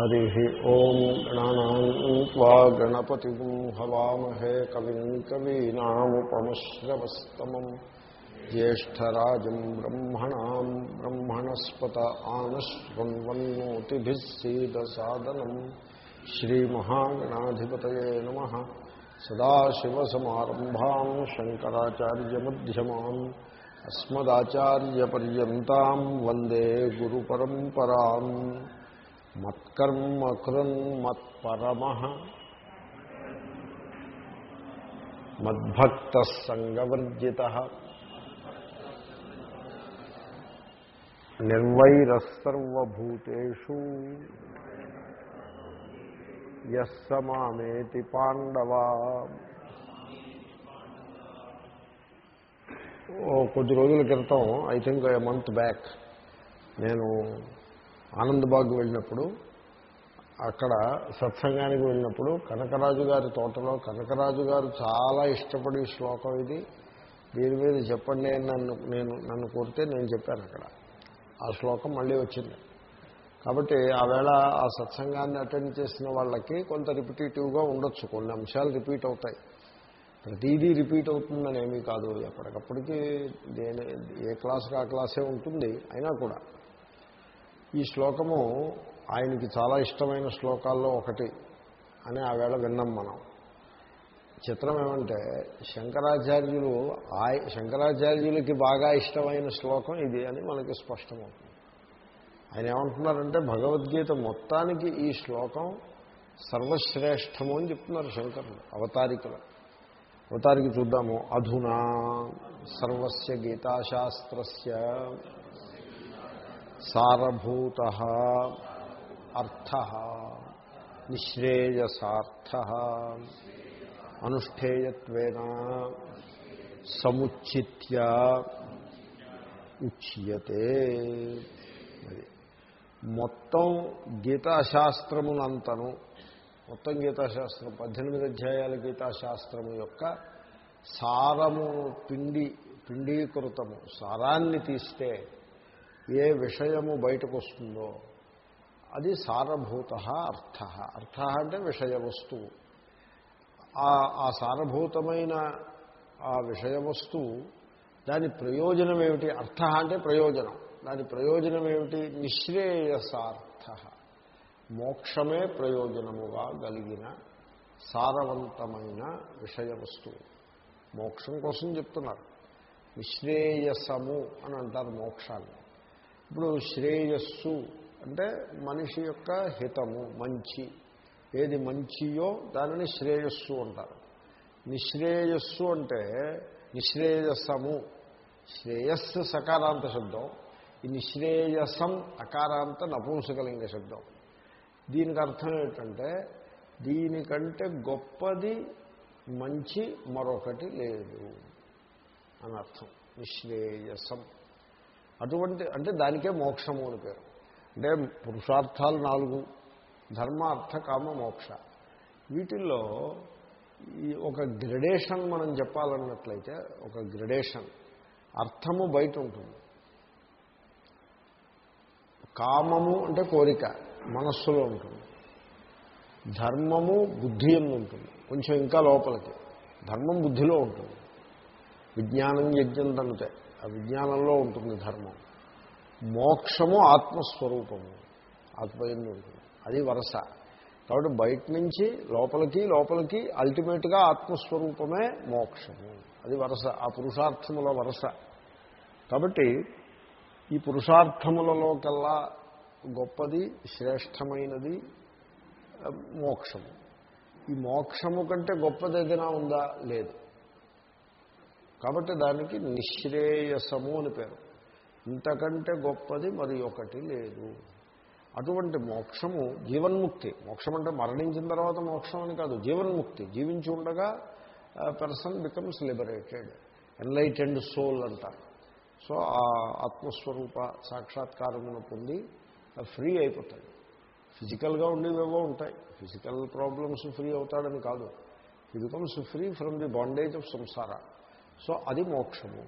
हरिः ॐ गणानान्त्वा गणपतिगुं हवामहे कविम् कवीनामुपमश्रवस्तमम् ज्येष्ठराजम् ब्रह्मणाम् ब्रह्मणस्पत आनश्वन्वन्नोतिभिः सीदसादनम् श्रीमहागणाधिपतये नमः। सदाशिवसमारम्भाम् शङ्कराचार्यमध्यमान् अस्मदाचार्यपर्यन्ताम् वंदे गुरुपरम्पराम्। మత్కర్మ మత్పరమ మద్భక్త సంగవర్జిత నిర్వైరసర్వూతూ యస్సమామేతి పాండవా కొద్ది రోజుల క్రితం I think a month back నేను ఆనందబాగ్ వెళ్ళినప్పుడు అక్కడ సత్సంగానికి వెళ్ళినప్పుడు కనకరాజు గారి తోటలో కనకరాజు గారు చాలా ఇష్టపడే శ్లోకం ఇది. దీని మీద చెప్పండి నన్ను నేను నన్ను కోరితే నేను చెప్పాను అక్కడ. ఆ శ్లోకం మళ్ళీ వచ్చింది. కాబట్టి ఆవేళ ఆ సత్సంగాన్ని అటెండ్ చేసిన వాళ్ళకి కొంత రిపిటేటివ్గా ఉండొచ్చు. కొన్ని అంశాలు రిపీట్ అవుతాయి. ప్రతిదీ రిపీట్ అవుతుందని ఏమీ కాదు. ఎప్పటికప్పటికీ దేని ఏ క్లాస్కి ఆ క్లాసే ఉంటుంది. అయినా కూడా ఈ శ్లోకము ఆయనకి చాలా ఇష్టమైన శ్లోకాల్లో ఒకటి అని ఆవేళ విన్నాం మనం. చిత్రం ఏమంటే శంకరాచార్యులు ఆయ శంకరాచార్యులకి బాగా ఇష్టమైన శ్లోకం ఇది అని మనకి స్పష్టమవుతుంది. ఆయన ఏమంటున్నారంటే భగవద్గీత మొత్తానికి ఈ శ్లోకం సర్వశ్రేష్టము అని చెప్తున్నారు శంకరులు అవతారికలు. అవతారిక చూద్దాము. అధునా సర్వస్య గీతాశాస్త్రస్య. సారభూత అర్థ నిశ్రేయసార్థ అనుష్ఠేయత్వేన సముచిత్య ఉచ్యతే మొత్తం గీతాశాస్త్రమునంతను మొత్తం గీతాశాస్త్రం పద్దెనిమిది అధ్యాయాల గీతాశాస్త్రము యొక్క సారము పిండి పిండీకృతము సారాన్ని తీస్తే ఏ విషయము బయటకు వస్తుందో అది సారభూత అర్థ. అర్థ అంటే విషయ వస్తువు ఆ సారభూతమైన ఆ విషయ వస్తువు దాని ప్రయోజనం ఏమిటి అర్థ అంటే ప్రయోజనం. దాని ప్రయోజనం ఏమిటి నిశ్రేయసార్థ. మోక్షమే ప్రయోజనముగా కలిగిన సారవంతమైన విషయ వస్తువు మోక్షం కోసం చెప్తున్నారు. నిశ్రేయసము అని అంటారు మోక్షాన్ని. ఇప్పుడు శ్రేయస్సు అంటే మనిషి యొక్క హితము మంచి. ఏది మంచియో దానిని శ్రేయస్సు అంటారు. నిశ్రేయస్సు అంటే నిశ్రేయసము. శ్రేయస్సు సకారాంత శబ్దం. ఈ నిశ్రేయసం అకారాంత నపుంసకలింగ శబ్దం. దీనికి అర్థం ఏంటంటే దీనికంటే గొప్పది మంచి మరొకటి లేదు. అని అర్థం. నిశ్రేయసం. అటువంటి అంటే దానికే మోక్షము అని పేరు. అంటే పురుషార్థాలు నాలుగు ధర్మ అర్థ కామ మోక్ష. వీటిల్లో ఈ ఒక గ్రెడేషన్ మనం చెప్పాలన్నట్లయితే ఒక గ్రెడేషన్ అర్థము బయట ఉంటుంది. కామము అంటే కోరిక మనస్సులో ఉంటుంది. ధర్మము బుద్ధి ఎందు ఉంటుంది. కొంచెం ఇంకా లోపలికి. ధర్మం బుద్ధిలో ఉంటుంది. విజ్ఞానం యజ్ఞం తనుతాయి ఆ విజ్ఞానంలో ఉంటుంది ధర్మం. మోక్షము ఆత్మస్వరూపము. ఆత్మయంలో ఉంటుంది. అది వరస. కాబట్టి బయట నుంచి లోపలికి లోపలికి అల్టిమేట్గా ఆత్మస్వరూపమే మోక్షము. అది వరస. ఆ పురుషార్థముల వరస. కాబట్టి ఈ పురుషార్థములలో కల్లా గొప్పది శ్రేష్టమైనది మోక్షము. ఈ మోక్షము కంటే గొప్పది ఏదైనా ఉందా? లేదు. కాబట్టి దానికి నిశ్రేయసము అని పేరు. ఇంతకంటే గొప్పది మరి ఒకటి లేదు. అటువంటి మోక్షము జీవన్ముక్తి. మోక్షం అంటే మరణించిన తర్వాత మోక్షం అని కాదు జీవన్ముక్తి. జీవించి ఉండగా person becomes liberated enlightened soul అంటారు. సో ఆ ఆత్మస్వరూప సాక్షాత్కారమును పొంది ఫ్రీ అయిపోతాడు. ఫిజికల్గా ఉండేవేవో ఉంటాయి. ఫిజికల్ ప్రాబ్లమ్స్ ఫ్రీ అవుతాడని కాదు. He becomes free from the bondage of సంసార సో అది మోక్షము.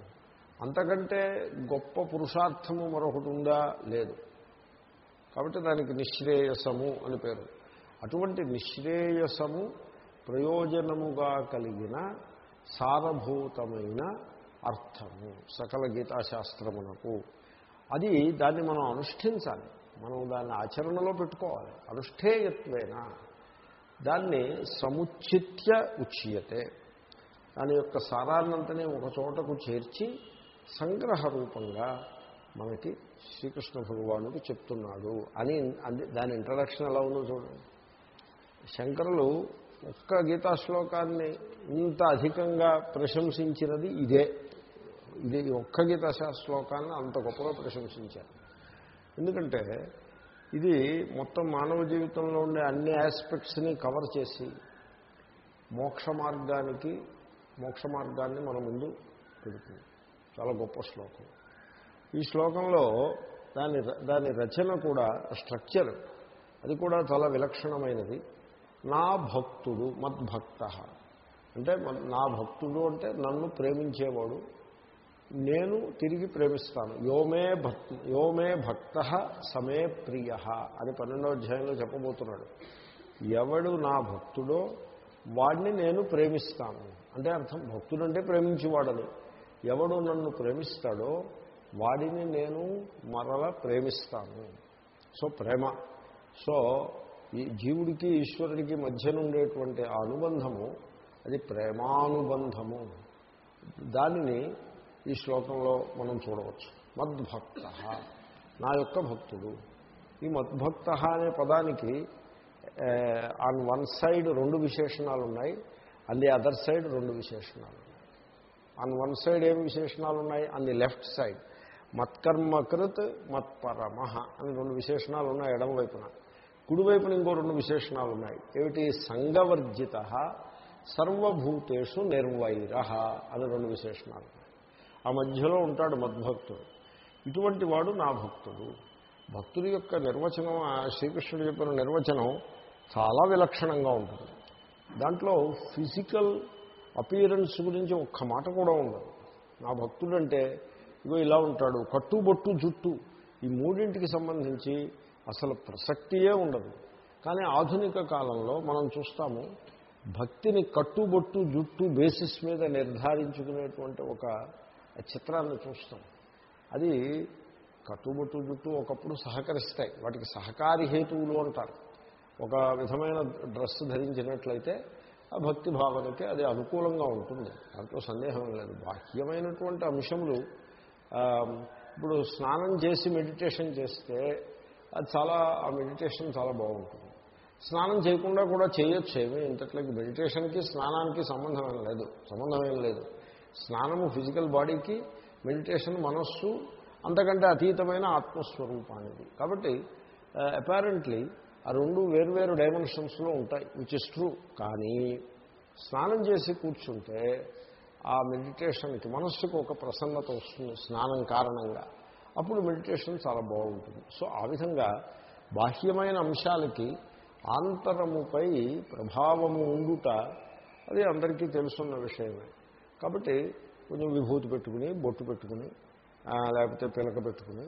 అంతకంటే గొప్ప పురుషార్థము మరొకటి ఉందా? లేదు. కాబట్టి దానికి నిశ్రేయసము అని పేరు. అటువంటి నిశ్రేయసము ప్రయోజనముగా కలిగిన సారభూతమైన అర్థము సకల గీతాశాస్త్రమునకు. అది దాన్ని మనం అనుష్ఠించాలి. మనం దాన్ని ఆచరణలో పెట్టుకోవాలి. అనుష్ఠేయత్వేన. దాన్ని సముచిత్య ఉచ్యతే. దాని యొక్క సారాన్నంతనే ఒక చోటకు చేర్చి సంగ్రహ రూపంగా మనకి శ్రీకృష్ణ భగవానుడు చెప్తున్నాడు అని దాని ఇంట్రడక్షన్ ఎలా ఉందో చూడండి. శంకరులు ఒక్క గీతా శ్లోకాన్ని ఇంత అధికంగా ప్రశంసించినది ఇదే. ఇది ఒక్క గీతా శ్లోకాన్ని అంత గొప్పగా ప్రశంసించారు. ఎందుకంటే ఇది మొత్తం మానవ జీవితంలో ఉండే అన్ని ఆస్పెక్ట్స్ని కవర్ చేసి మోక్ష మార్గానికి మోక్ష మార్గాన్ని మన ముందు పెడుతుంది. చాలా గొప్ప శ్లోకం. ఈ శ్లోకంలో దాని దాని రచన కూడా స్ట్రక్చర్ అది కూడా చాలా విలక్షణమైనది. నా భక్తుడు మద్భక్త. అంటే నా భక్తుడు అంటే నన్ను ప్రేమించేవాడు. నేను తిరిగి ప్రేమిస్తాను. యోమే భక్తి యోమే భక్త సమే ప్రియ అని పన్నెండో అధ్యాయంలో చెప్పబోతున్నాడు. ఎవడు నా భక్తుడో వాడిని నేను ప్రేమిస్తాను. అంటే అర్థం భక్తుడంటే ప్రేమించేవాడని. ఎవడు నన్ను ప్రేమిస్తాడో వాడిని నేను మరల ప్రేమిస్తాను. సో ప్రేమ. సో ఈ జీవుడికి ఈశ్వరుడికి మధ్య ఉండేటువంటి ఆ అనుబంధము అది ప్రేమానుబంధము. దానిని ఈ శ్లోకంలో మనం చూడవచ్చు. మద్భక్త. నా యొక్క భక్తుడు. ఈ మద్భక్త అనే పదానికి ఆన్ వన్ సైడ్ రెండు విశేషణాలు ఉన్నాయి అన్ ది అదర్ సైడ్ రెండు విశేషణాలు ఉన్నాయి ఆన్ వన్ సైడ్ ఏం విశేషణాలు ఉన్నాయి అన్ ది లెఫ్ట్ సైడ్ మత్కర్మకృత్ మత్పరమహ అని రెండు విశేషణాలు ఉన్నాయి ఎడమ వైపున. కుడివైపున ఇంకో రెండు విశేషణాలు ఉన్నాయి ఏమిటి? సంగవర్జిత సర్వభూతేషు నిర్వైర అని రెండు విశేషణాలు ఆ మధ్యలో ఉంటాడు మద్భక్తుడు. ఇటువంటి వాడు నా భక్తుడు. భక్తుడి యొక్క నిర్వచనం శ్రీకృష్ణుడు చెప్పిన నిర్వచనం చాలా విలక్షణంగా ఉంటుంది. దాంట్లో ఫిజికల్ అపియరెన్స్ గురించి ఒక్క మాట కూడా ఉండదు. నా భక్తుడంటే ఇగో ఇలా ఉంటాడు కట్టుబొట్టు జుట్టు ఈ మూడింటికి సంబంధించి అసలు ప్రసక్తియే ఉండదు. కానీ ఆధునిక కాలంలో మనం చూస్తాము భక్తిని కట్టుబొట్టు జుట్టు బేసిస్ మీద నిర్ధారించుకునేటువంటి ఒక చిత్రాన్ని చూస్తాం. అది కట్టుబొట్టు జుట్టు ఒకప్పుడు సహకరిస్తాయి వాటికి సహకారి హేతువులు అంటారు. ఒక విధమైన డ్రెస్ ధరించినట్లయితే ఆ భక్తి భావనకి అది అనుకూలంగా ఉంటుంది. దాంట్లో సందేహం లేదు. బాహ్యమైనటువంటి అంశములు ఇప్పుడు స్నానం చేసి మెడిటేషన్ చేస్తే అది చాలా ఆ మెడిటేషన్ చాలా బాగుంటుంది. స్నానం చేయకుండా కూడా చేయొచ్చు ఏమి. ఇంతట్లకి మెడిటేషన్కి స్నానానికి సంబంధం లేదు. సంబంధం ఏం లేదు. స్నానము ఫిజికల్ బాడీకి మెడిటేషన్ మనస్సు అంతకంటే అతీతమైన ఆత్మస్వరూపానికి కాబట్టి అపారెంట్లీ ఆ రెండు వేరువేరు డైమెన్షన్స్లో ఉంటాయి విచ్ ఇస్ ట్రూ కానీ స్నానం చేసి కూర్చుంటే ఆ మెడిటేషన్కి మనస్సుకు ఒక ప్రసన్నత వస్తుంది స్నానం కారణంగా. అప్పుడు మెడిటేషన్ చాలా బాగుంటుంది. సో ఆ విధంగా బాహ్యమైన అంశాలకి ఆంతరముపై ప్రభావము ఉండుట అది అందరికీ తెలుసున్న విషయమే. కాబట్టి కొంచెం విభూతి పెట్టుకుని బొట్టు పెట్టుకుని లేకపోతే పిలక పెట్టుకుని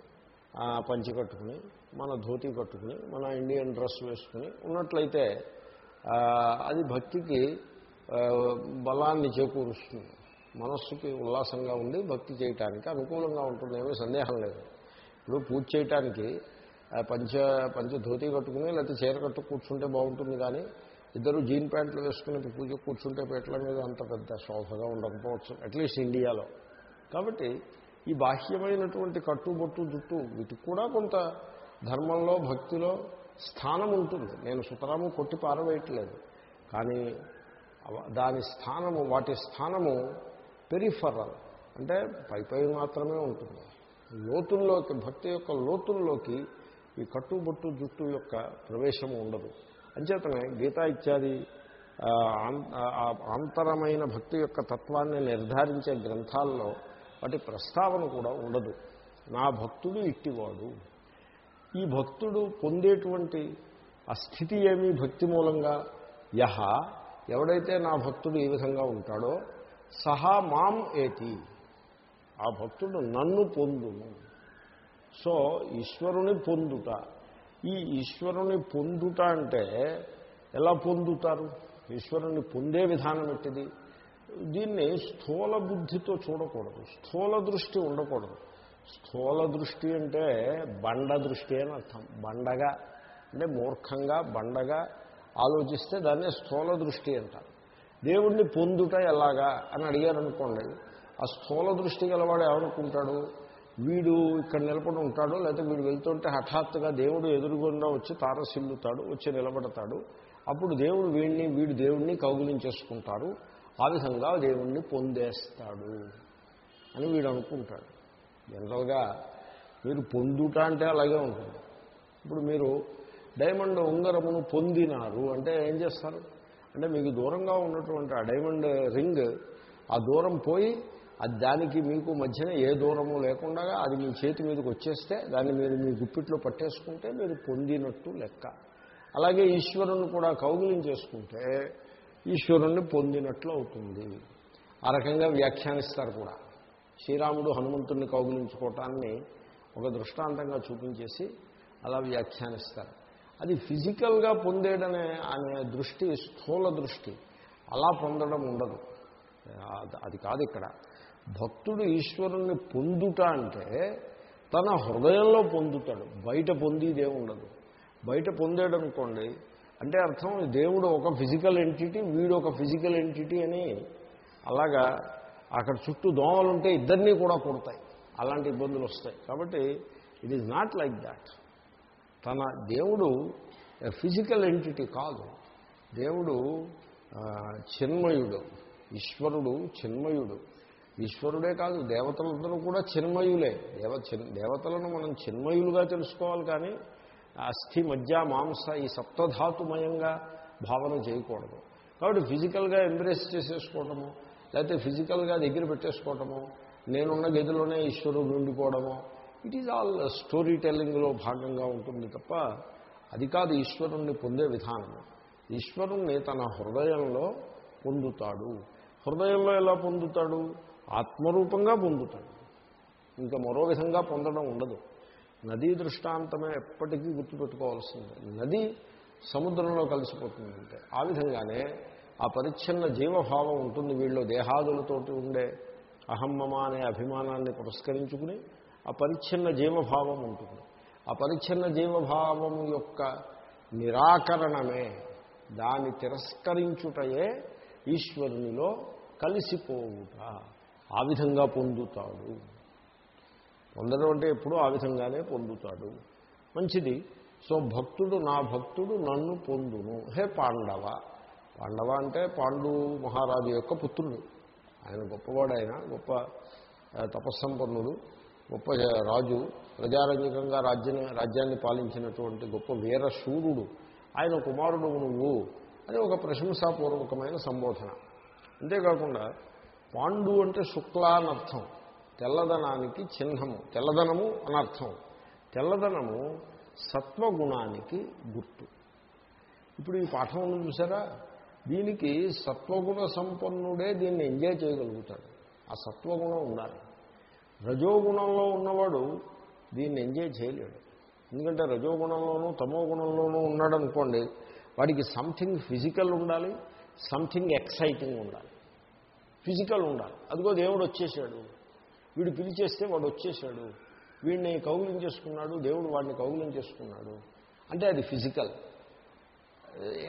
పంచి కట్టుకుని మన ధోతి కట్టుకుని మన ఇండియన్ డ్రెస్ వేసుకుని ఉన్నట్లయితే అది భక్తికి బలాన్ని చేకూరుస్తుంది. మనస్సుకి ఉల్లాసంగా ఉండి భక్తి చేయటానికి అనుకూలంగా ఉంటుంది ఏమీ సందేహం లేదు. ఇప్పుడు పూజ చేయటానికి పంచ పంచ ధోతి కట్టుకుని లేకపోతే చీర కట్టు కూర్చుంటే బాగుంటుంది కానీ ఇద్దరు జీన్ ప్యాంట్లు వేసుకుని పూజ కూర్చుంటే పేట్ల మీద అంత పెద్ద శోభగా ఉండకపోవచ్చు అట్లీస్ట్ ఇండియాలో. కాబట్టి ఈ బాహ్యమైనటువంటి కట్టుబొట్టు జుట్టు వీటికి కూడా కొంత ధర్మంలో భక్తిలో స్థానం ఉంటుంది. నేను సుతరాము కొట్టి పారవేయట్లేదు. కానీ దాని స్థానము వాటి స్థానము పెరిఫరల్. అంటే పైపై మాత్రమే ఉంటుంది. లోతుల్లోకి భక్తి యొక్క లోతుల్లోకి ఈ కట్టుబొట్టు జుట్టు యొక్క ప్రవేశము ఉండదు. అంచేతనే గీతా ఇత్యాది ఆంతరమైన భక్తి యొక్క తత్వాన్ని నిర్ధారించే గ్రంథాల్లో వాటి ప్రస్తావన కూడా ఉండదు. నా భక్తుడు ఇట్టివాడు. ఈ భక్తుడు పొందేటువంటి ఆ స్థితి ఏమి భక్తి మూలంగా? యహ ఎవడైతే నా భక్తుడు ఈ విధంగా ఉంటాడో సహా మాం ఏతి. ఆ భక్తుడు నన్ను పొందును. సో ఈశ్వరుని పొందుట. ఈ ఈశ్వరుని పొందుట అంటే ఎలా పొందుతారు? ఈశ్వరుని పొందే విధానం ఎట్టిది? దీన్ని స్థూల బుద్ధితో చూడకూడదు. స్థూల దృష్టి ఉండకూడదు. స్థూల దృష్టి అంటే బండ దృష్టి అని అర్థం. బండగా అంటే మూర్ఖంగా బండగా ఆలోచిస్తే దాన్నే స్థూల దృష్టి అంటారు. దేవుణ్ణి పొందుట ఎలాగా అని అడిగారు అనుకోండి ఆ స్థూల దృష్టి గలవాడు ఏమనుకుంటాడు వీడు ఇక్కడ నిలబడి ఉంటాడు లేకపోతే వీడు వెళ్తుంటే హఠాత్తుగా దేవుడు ఎదురుగుండా వచ్చి తారసిల్లుతాడు వచ్చి నిలబడతాడు. అప్పుడు దేవుడు వీడిని వీడు దేవుణ్ణి కౌగులించేసుకుంటారు. ఆ విధంగా దేవుణ్ణి పొందేస్తాడు అని వీడు అనుకుంటాడు. జనరల్గా మీరు పొందుట అంటే అలాగే ఉంటుంది. ఇప్పుడు మీరు డైమండ్ ఉంగరమును పొందినారు అంటే ఏం చేస్తారు? అంటే మీకు దూరంగా ఉన్నటువంటి ఆ డైమండ్ రింగ్ ఆ దూరం పోయి అది దానికి మీకు మధ్యన ఏ దూరము లేకుండా అది మీ చేతి మీదకి వచ్చేస్తే దాన్ని మీరు మీ గుప్పిట్లో పట్టేసుకుంటే మీరు పొందినట్టు లెక్క. అలాగే ఈశ్వరుని కూడా కౌగులించేసుకుంటే ఈశ్వరుణ్ణి పొందినట్లు అవుతుంది. ఆ రకంగా వ్యాఖ్యానిస్తారు కూడా. శ్రీరాముడు హనుమంతుణ్ణి కౌగులించుకోవటాన్ని ఒక దృష్టాంతంగా చూపించేసి అలా వ్యాఖ్యానిస్తారు. అది ఫిజికల్గా పొందేడనే అనే దృష్టి స్థూల దృష్టి అలా పొందడం ఉండదు. అది కాదు ఇక్కడ. భక్తుడు ఈశ్వరుణ్ణి పొందుట అంటే తన హృదయంలో పొందుతాడు. బయట పొందిదే ఉండదు బయట పొందేడనుకోండి అంటే అర్థం దేవుడు ఒక ఫిజికల్ ఎంటిటీ వీడు ఒక ఫిజికల్ ఎంటిటీ అని అలాగా అక్కడ చుట్టూ దోమలు ఉంటే ఇద్దరినీ కూడా కొడతాయి. అలాంటి ఇబ్బందులు వస్తాయి. కాబట్టి it is not like that తన దేవుడు ఫిజికల్ ఎంటిటీ కాదు. దేవుడు చిన్మయుడు ఈశ్వరుడు చిన్మయుడు. ఈశ్వరుడే కాదు దేవతలందరూ కూడా చిన్మయులే. దేవ దేవతలను మనం చిన్మయులుగా తెలుసుకోవాలి కానీ అస్థి మధ్య మాంస ఈ సప్తధాతుమయంగా భావన చేయకూడదు. కాబట్టి ఫిజికల్గా ఎంబ్రేస్ చేసేసుకోవటము లేకపోతే ఫిజికల్గా దగ్గర పెట్టేసుకోవటము నేనున్న గదిలోనే ఈశ్వరుడు ఉండిపోవడము ఇట్ ఈజ్ ఆల్ స్టోరీ టెల్లింగ్లో భాగంగా ఉంటుంది తప్ప అది కాదు ఈశ్వరుణ్ణి పొందే విధానము. ఈశ్వరుణ్ణి తన హృదయంలో పొందుతాడు. హృదయంలో ఎలా పొందుతాడు? ఆత్మరూపంగా పొందుతాడు. ఇంకా మరో విధంగా పొందడం ఉండదు. నదీ దృష్టాంతమే ఎప్పటికీ గుర్తుపెట్టుకోవాల్సిందే. నది సముద్రంలో కలిసిపోతుందంటే ఆ విధంగానే ఆ పరిచ్ఛిన్న జీవభావం ఉంటుంది వీళ్ళు దేహాదులతోటి ఉండే అహమ్మమ అనే అభిమానాన్ని పురస్కరించుకుని ఆ పరిచ్ఛిన్న జీవభావం ఉంటుంది. ఆ పరిచ్ఛిన్న జీవభావం యొక్క నిరాకరణమే దాన్ని తిరస్కరించుటయే ఈశ్వరునిలో కలిసిపోవుట ఆ విధంగా పొందుతాడు. పొందడం అంటే ఎప్పుడూ ఆ విధంగానే పొందుతాడు. మంచిది. సో భక్తుడు నా భక్తుడు నన్ను పొందును. హే పాండవ. పాండవ అంటే పాండు మహారాజు యొక్క పుత్రుడు. ఆయన గొప్పవాడు ఆయన గొప్ప తపస్సంపన్నుడు గొప్ప రాజు ప్రజారంజకంగా రాజ్యం రాజ్యాన్ని పాలించినటువంటి గొప్ప వీరశూరుడు ఆయన కుమారుడు నువ్వు అని ఒక ప్రశంసాపూర్వకమైన సంబోధన. అంతేకాకుండా పాండు అంటే శుక్ల అనర్థం తెల్లదనానికి చిహ్నము. తెల్లదనము అనర్థం తెల్లదనము సత్వగుణానికి గుర్తు. ఇప్పుడు ఈ పాఠం ఉంది చూసారా? దీనికి సత్వగుణ సంపన్నుడే దీన్ని ఎంజాయ్ చేయగలుగుతాడు. ఆ సత్వగుణం ఉండాలి. రజోగుణంలో ఉన్నవాడు దీన్ని ఎంజాయ్ చేయలేడు. ఎందుకంటే రజోగుణంలోనూ తమో గుణంలోనూ ఉన్నాడు అనుకోండి వాడికి సంథింగ్ ఫిజికల్ ఉండాలి సంథింగ్ ఎక్సైటింగ్ ఉండాలి. ఫిజికల్ ఉండాలి. అదిగో దేవుడు వచ్చేసాడు. వీడు పిలిచేస్తే వాడు వచ్చేసాడు వీడిని కౌగులించేసుకున్నాడు దేవుడు వాడిని కౌగులించేసుకున్నాడు. అంటే అది ఫిజికల్.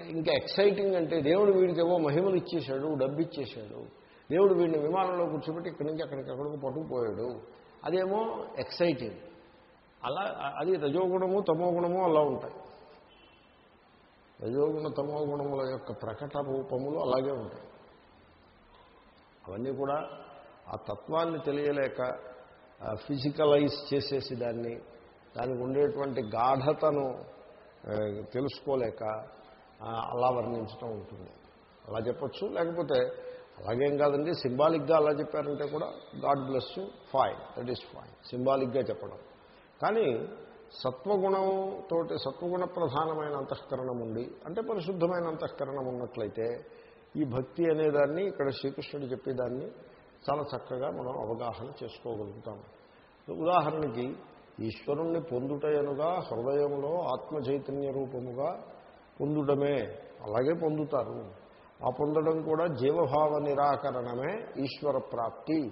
ఇంకా ఎక్సైటింగ్ అంటే దేవుడు వీడికి ఏవో మహిమలు ఇచ్చేశాడు డబ్బు ఇచ్చేశాడు దేవుడు వీడిని విమానంలో కూర్చోబెట్టి ఇక్కడి నుంచి అక్కడికి అక్కడికి పట్టుకుపోయాడు. అదేమో ఎక్సైటింగ్. అలా అది రజోగుణము తమో గుణము అలా ఉంటాయి. రజోగుణ తమో గుణముల యొక్క ప్రకట రూపములు అలాగే ఉంటాయి. అవన్నీ కూడా ఆ తత్వాన్ని తెలియలేక ఫిజికలైజ్ చేసేసి దాన్ని దానికి ఉండేటువంటి గాఢతను తెలుసుకోలేక అలా వర్ణించడం ఉంటుంది. అలా చెప్పచ్చు లేకపోతే అలాగేం కాదండి సింబాలిక్గా అలా చెప్పారంటే కూడా god bless you fine that is fine సింబాలిక్గా చెప్పడం. కానీ సత్వగుణంతో సత్వగుణ ప్రధానమైన అంతఃకరణం ఉండి అంటే పరిశుద్ధమైన అంతఃకరణం ఉన్నట్లయితే ఈ భక్తి అనేదాన్ని ఇక్కడ శ్రీకృష్ణుడు చెప్పేదాన్ని చాలా చక్కగా మనం అవగాహన చేసుకోగలుగుతాం. ఉదాహరణకి ఈశ్వరుణ్ణి పొందుటయనుగా హృదయంలో ఆత్మ చైతన్య రూపముగా పొందుటమే అలాగే పొందుతారు. ఆ పొందడం కూడా జీవభావ నిరాకరణమే ఈశ్వర ప్రాప్తి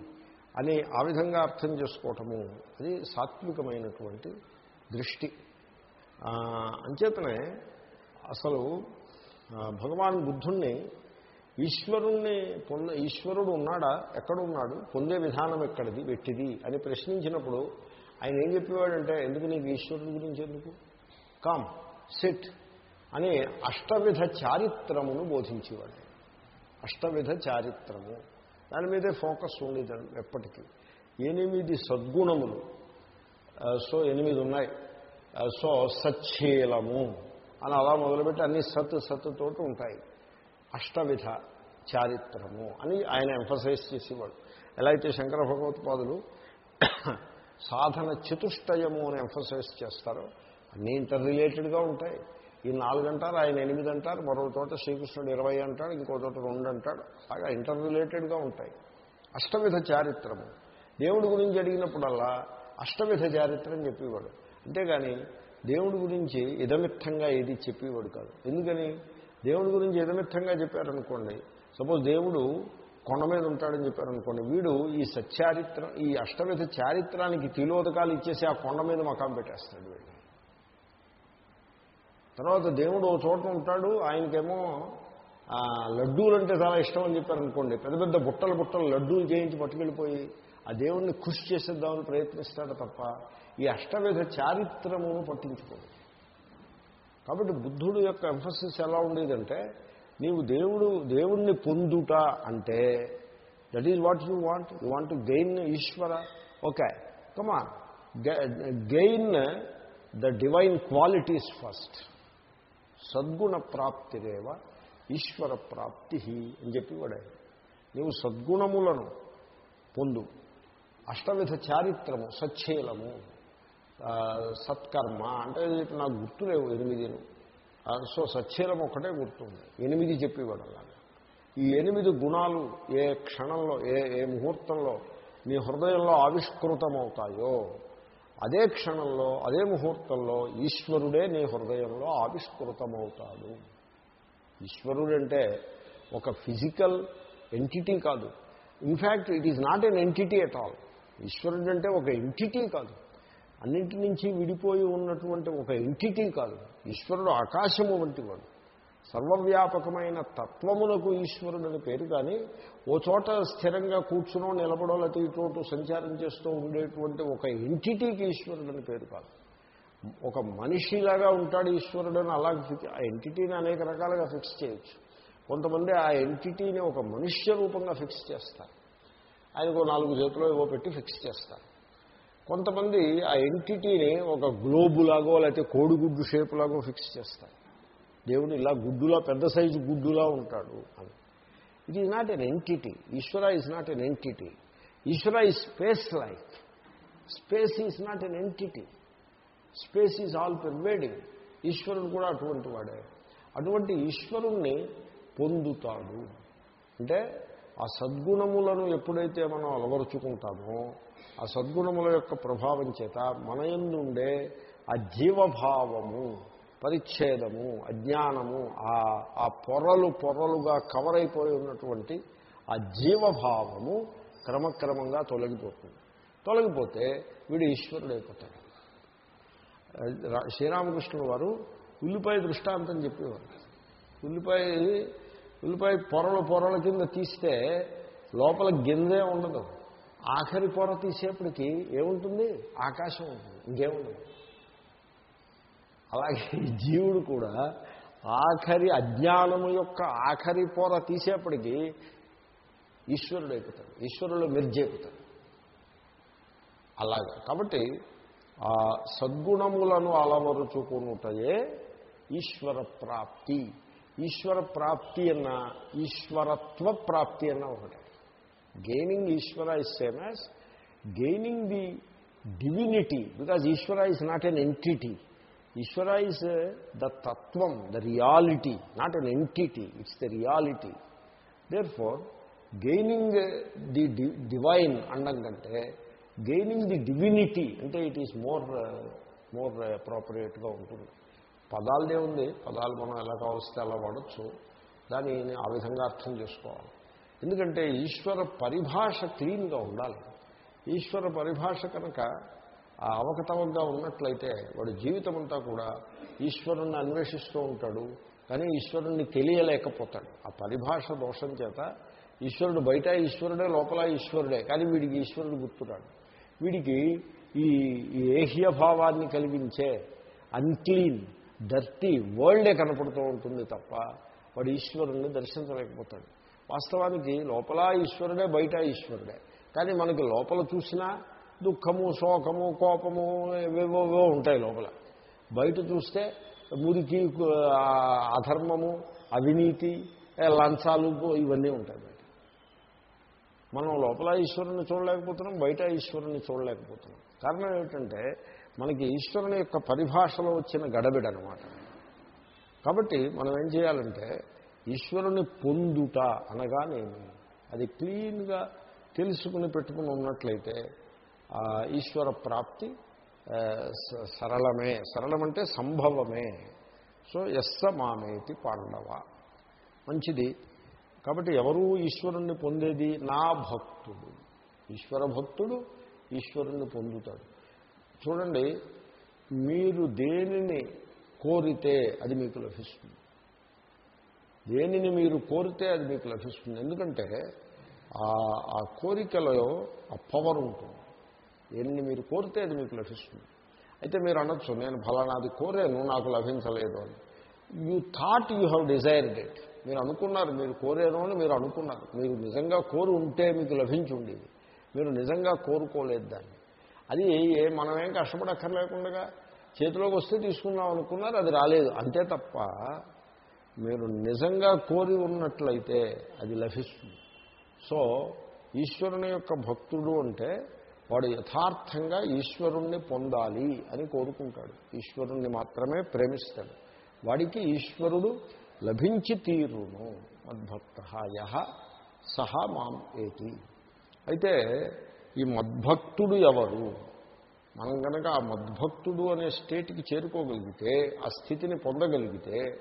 అని ఆ విధంగా అర్థం చేసుకోవటము. అది సాత్వికమైనటువంటి దృష్టి. అంచేతనే అసలు భగవాన్ బుద్ధుణ్ణి ఈశ్వరుణ్ణి పొంద ఈశ్వరుడు ఉన్నాడా? ఎక్కడున్నాడు? పొందే విధానం ఎక్కడిది? వెట్టిది? అని ప్రశ్నించినప్పుడు ఆయన ఏం చెప్పేవాడంటే ఎందుకు నీకు ఈశ్వరుడు గురించి ఎందుకు? కామ్ సిట్ అని అష్టవిధ చారిత్రమును బోధించేవాడు. అష్టవిధ చారిత్రము. దాని మీదే ఫోకస్ ఉండేది ఎప్పటికీ. ఎనిమిది సద్గుణములు. సో ఎనిమిది ఉన్నాయి. సో సచ్ఛీలము. అని అలా మొదలుపెట్టి అన్ని సత్ సత్తుతోటి ఉంటాయి. అష్టవిధ చారిత్రము అని ఆయన ఎంఫసైజ్ చేసేవాడు. ఎలా అయితే శంకర భగవత్పాదులు సాధన చతుష్టయము అని ఎంఫసైజ్ చేస్తారో అన్నీ ఇంటర్ రిలేటెడ్గా ఉంటాయి. ఈ నాలుగు అంటారు ఆయన ఎనిమిది అంటారు మరో చోట శ్రీకృష్ణుడు ఇరవై అంటాడు ఇంకో చోట రెండు అంటాడు అలాగా ఇంటర్ రిలేటెడ్గా ఉంటాయి. అష్టవిధ చారిత్రము. దేవుడి గురించి అడిగినప్పుడల్లా అష్టవిధ చారిత్రం చెప్పేవాడు. అంతేగాని దేవుడి గురించి ఇదమిత్తంగా ఏది చెప్పేవాడు కాదు. ఎందుకని? దేవుడి గురించి ఇదమిత్తంగా చెప్పారనుకోండి సపోజ్ దేవుడు కొండ మీద ఉంటాడని చెప్పారనుకోండి వీడు ఈ సచ్చారిత్రం ఈ అష్టవిధ చారిత్రానికి తిలోదకాలు ఇచ్చేసి ఆ కొండ మీద మకాం పెట్టేస్తాడు వీడు. తర్వాత దేవుడు ఓ చోట ఉంటాడు ఆయనకేమో లడ్డూలు అంటే చాలా ఇష్టం అని చెప్పారనుకోండి పెద్ద పెద్ద బుట్టలు బుట్టలు లడ్డూలు చేయించి పట్టుకెళ్ళిపోయి ఆ దేవుణ్ణి కృషి చేసేద్దామని ప్రయత్నిస్తాడు తప్ప ఈ అష్టవిధ చారిత్రమును పట్టించుకోడు. కాబట్టి బుద్ధుడు యొక్క ఎంఫసిస్ ఎలా ఉండేదంటే నీవు దేవుడు దేవుణ్ణి పొందుట అంటే that is what you want you want to gain Ishwara? Okay comma gain the divine qualities first సద్గుణ ప్రాప్తిరేవ ఈశ్వర ప్రాప్తి అని చెప్పి వాడే. నీవు సద్గుణములను పొందు. అష్టవిధ చారిత్రము సచ్ఛీలము. సత్కర్మ అంటే ఇది నాకు గుర్తులేవు ఎనిమిదిను సో సచ్ఛీలం ఒకటే గుర్తుంది. ఎనిమిది చెప్పేవాడు అలాగా. ఈ ఎనిమిది గుణాలు ఏ క్షణంలో ఏ ఏ ముహూర్తంలో నీ హృదయంలో ఆవిష్కృతమవుతాయో అదే క్షణంలో అదే ముహూర్తంలో ఈశ్వరుడే నీ హృదయంలో ఆవిష్కృతమవుతాడు. ఈశ్వరుడంటే ఒక ఫిజికల్ ఎంటిటీ కాదు. In fact it is not an entity at all. ఈశ్వరుడు అంటే ఒక ఎంటిటీ కాదు. అన్నింటి నుంచి విడిపోయి ఉన్నటువంటి ఒక ఎంటిటీ కాదు. ఈశ్వరుడు ఆకాశము వంటి వాడు సర్వవ్యాపకమైన తత్వమునకు ఈశ్వరుడని పేరు కానీ ఓ చోట స్థిరంగా కూర్చునో నిలబడో లేకపోతే ఇటు సంచారం చేస్తూ ఉండేటువంటి ఒక ఎంటిటీకి ఈశ్వరుడని పేరు కాదు. ఒక మనిషిలాగా ఉంటాడు ఈశ్వరుడని అలా ఆ ఎంటిటీని అనేక రకాలుగా ఫిక్స్ చేయొచ్చు. కొంతమంది ఆ ఎంటిటీని ఒక మనుష్య రూపంగా ఫిక్స్ చేస్తారు. ఆయనకు నాలుగు చేతులు ఏవో పెట్టి ఫిక్స్ చేస్తారు. కొంతమంది ఆ ఎంటిటీని ఒక గ్లోబులాగో లేకపోతే కోడిగుడ్డు షేపులాగో ఫిక్స్ చేస్తారు. దేవుడు ఇలా గుడ్డులా పెద్ద సైజు గుడ్డులా ఉంటాడు అని. It is not an entity Ishwara is not an entity Ishwara is space like space is not an entity space is all pervading ఈశ్వరుడు కూడా అటువంటి వాడే. అటువంటి ఈశ్వరుణ్ణి పొందుతాడు. అంటే ఆ సద్గుణములను ఎప్పుడైతే మనం అలవరుచుకుంటామో ఆ సద్గుణముల యొక్క ప్రభావం చేత మన ఎందుండే ఆ జీవభావము పరిచ్ఛేదము అజ్ఞానము ఆ ఆ పొరలు పొరలుగా కవర్ అయిపోయి ఉన్నటువంటి ఆ జీవభావము క్రమక్రమంగా తొలగిపోతుంది. తొలగిపోతే వీడు ఈశ్వరుడు అయిపోతాడు. శ్రీరామకృష్ణుడు వారు ఉల్లిపాయ దృష్టాంతం చెప్పేవారు. ఉల్లిపాయ ఉల్లిపాయ పొరలు పొరల కింద తీస్తే లోపల గింజే ఉండదు. ఆఖరి పొర తీసేపటికి ఏముంటుంది? ఆకాశం ఉంటుంది. ఇంకేముంటుంది అలాగే ఈ జీవుడు కూడా ఆఖరి అజ్ఞానము యొక్క ఆఖరి పొర తీసేపటికి ఈశ్వరుడు అయిపోతాడు. ఈశ్వరుడు మిర్జైపోతాడు అలాగే. కాబట్టి ఆ సద్గుణములను అలవరుచుకునుటయే ఈశ్వర ప్రాప్తి. ఈశ్వర ప్రాప్తి అన్న ఈశ్వరత్వ ప్రాప్తి అన్న ఒకటి. Gaining Ishwara is same as gaining the divinity because Ishwara is not an entity Ishwara is the తత్వం the reality not an entity it's the reality therefore gaining the divine అండం కంటే గెయినింగ్ ది డివినిటీ అంటే it is more more అప్రోపరియేట్గా ఉంటుంది. పదాలదే ఉంది పదాలు మనం ఎలా కావలిస్తే అలా వాడచ్చు. దాన్ని ఆ విధంగా అర్థం చేసుకోవాలి. ఎందుకంటే ఈశ్వర పరిభాష క్లీన్గా ఉండాలి. ఈశ్వర పరిభాష కనుక ఆ అవకతవకగా ఉన్నట్లయితే వాడు జీవితం అంతా కూడా ఈశ్వరుణ్ణి అన్వేషిస్తూ ఉంటాడు. కానీ ఈశ్వరుణ్ణి తెలియలేకపోతాడు. ఆ పరిభాష దోషం చేత ఈశ్వరుడు బయట ఈశ్వరుడే లోపల ఈశ్వరుడే. కానీ వీడికి ఈశ్వరుడు గుర్తురాడు. వీడికి ఈ ఈ ఏహ్య భావాన్ని కలిగించే అన్క్లీన్ డర్టీ వరల్డే కనపడుతూ ఉంటుంది తప్ప వాడు ఈశ్వరుణ్ణి దర్శించలేకపోతాడు. వాస్తవానికి లోపల ఈశ్వరుడే బయట ఈశ్వరుడే. కానీ మనకి లోపల చూసినా దుఃఖము శోకము కోపము ఏవేవో ఉంటాయి లోపల. బయట చూస్తే మురికి అధర్మము అవినీతి లంచాలు ఇవన్నీ ఉంటాయి బయట. మనం లోపల ఈశ్వరుని చూడలేకపోతున్నాం బయట ఈశ్వరుని చూడలేకపోతున్నాం. కారణం ఏమిటంటే మనకి ఈశ్వరుని యొక్క పరిభాషలో వచ్చిన గడబిడ అనమాట కాబట్టి మనం ఏం చేయాలంటే ఈశ్వరుని పొందుట అనగానేమి అది క్లీన్గా తెలుసుకుని పెట్టుకుని ఉన్నట్లయితే ఈశ్వర ప్రాప్తి స- సరళమే. సరళమంటే సంభవమే. సో ఎస్స మామేతి పాండవ. మంచిది. కాబట్టి ఎవరు ఈశ్వరుణ్ణి పొందేది? నా భక్తుడు. ఈశ్వర భక్తుడు ఈశ్వరుణ్ణి పొందుతాడు. చూడండి మీరు దేనిని కోరితే అది మీకు లభిస్తుంది. దేనిని మీరు కోరితే అది మీకు లభిస్తుంది. ఎందుకంటే ఆ- కోరికలో ఆ పవర్ ఉంటుంది. దేనిని మీరు కోరితే అది మీకు లభిస్తుంది. అయితే మీరు అనొచ్చు నేను ఫలానాది కోరాను నాకు లభించలేదు అని. You thought you have desired it మీరు అనుకున్నారు మీరు కోరాను అని మీరు అనుకున్నారు. మీరు నిజంగా కోరు ఉంటే మీకు లభించి ఉండేది. మీరు నిజంగా కోరుకోలేదు దాన్ని. అది ఏ మనమేం కష్టపడక్కర్లేకుండా చేతిలోకి వస్తే తీసుకుందాం అనుకున్నారు అది రాలేదు. అంతే తప్ప మీరు నిజంగా కోరి ఉన్నట్లయితే అది లభిస్తుంది. సో ఈశ్వరుని యొక్క భక్తుడు అంటే వాడు యథార్థంగా ఈశ్వరుణ్ణి పొందాలి అని కోరుకుంటాడు. ఈశ్వరుణ్ణి మాత్రమే ప్రేమిస్తాడు. వాడికి ఈశ్వరుడు లభించి తీరును మద్భక్త యహ సహా మాం ఏతి. అయితే ఈ మద్భక్తుడు ఎవరు? మనం కనుక ఆ మద్భక్తుడు అనే స్టేట్కి చేరుకోగలిగితే ఆ స్థితిని పొందగలిగితే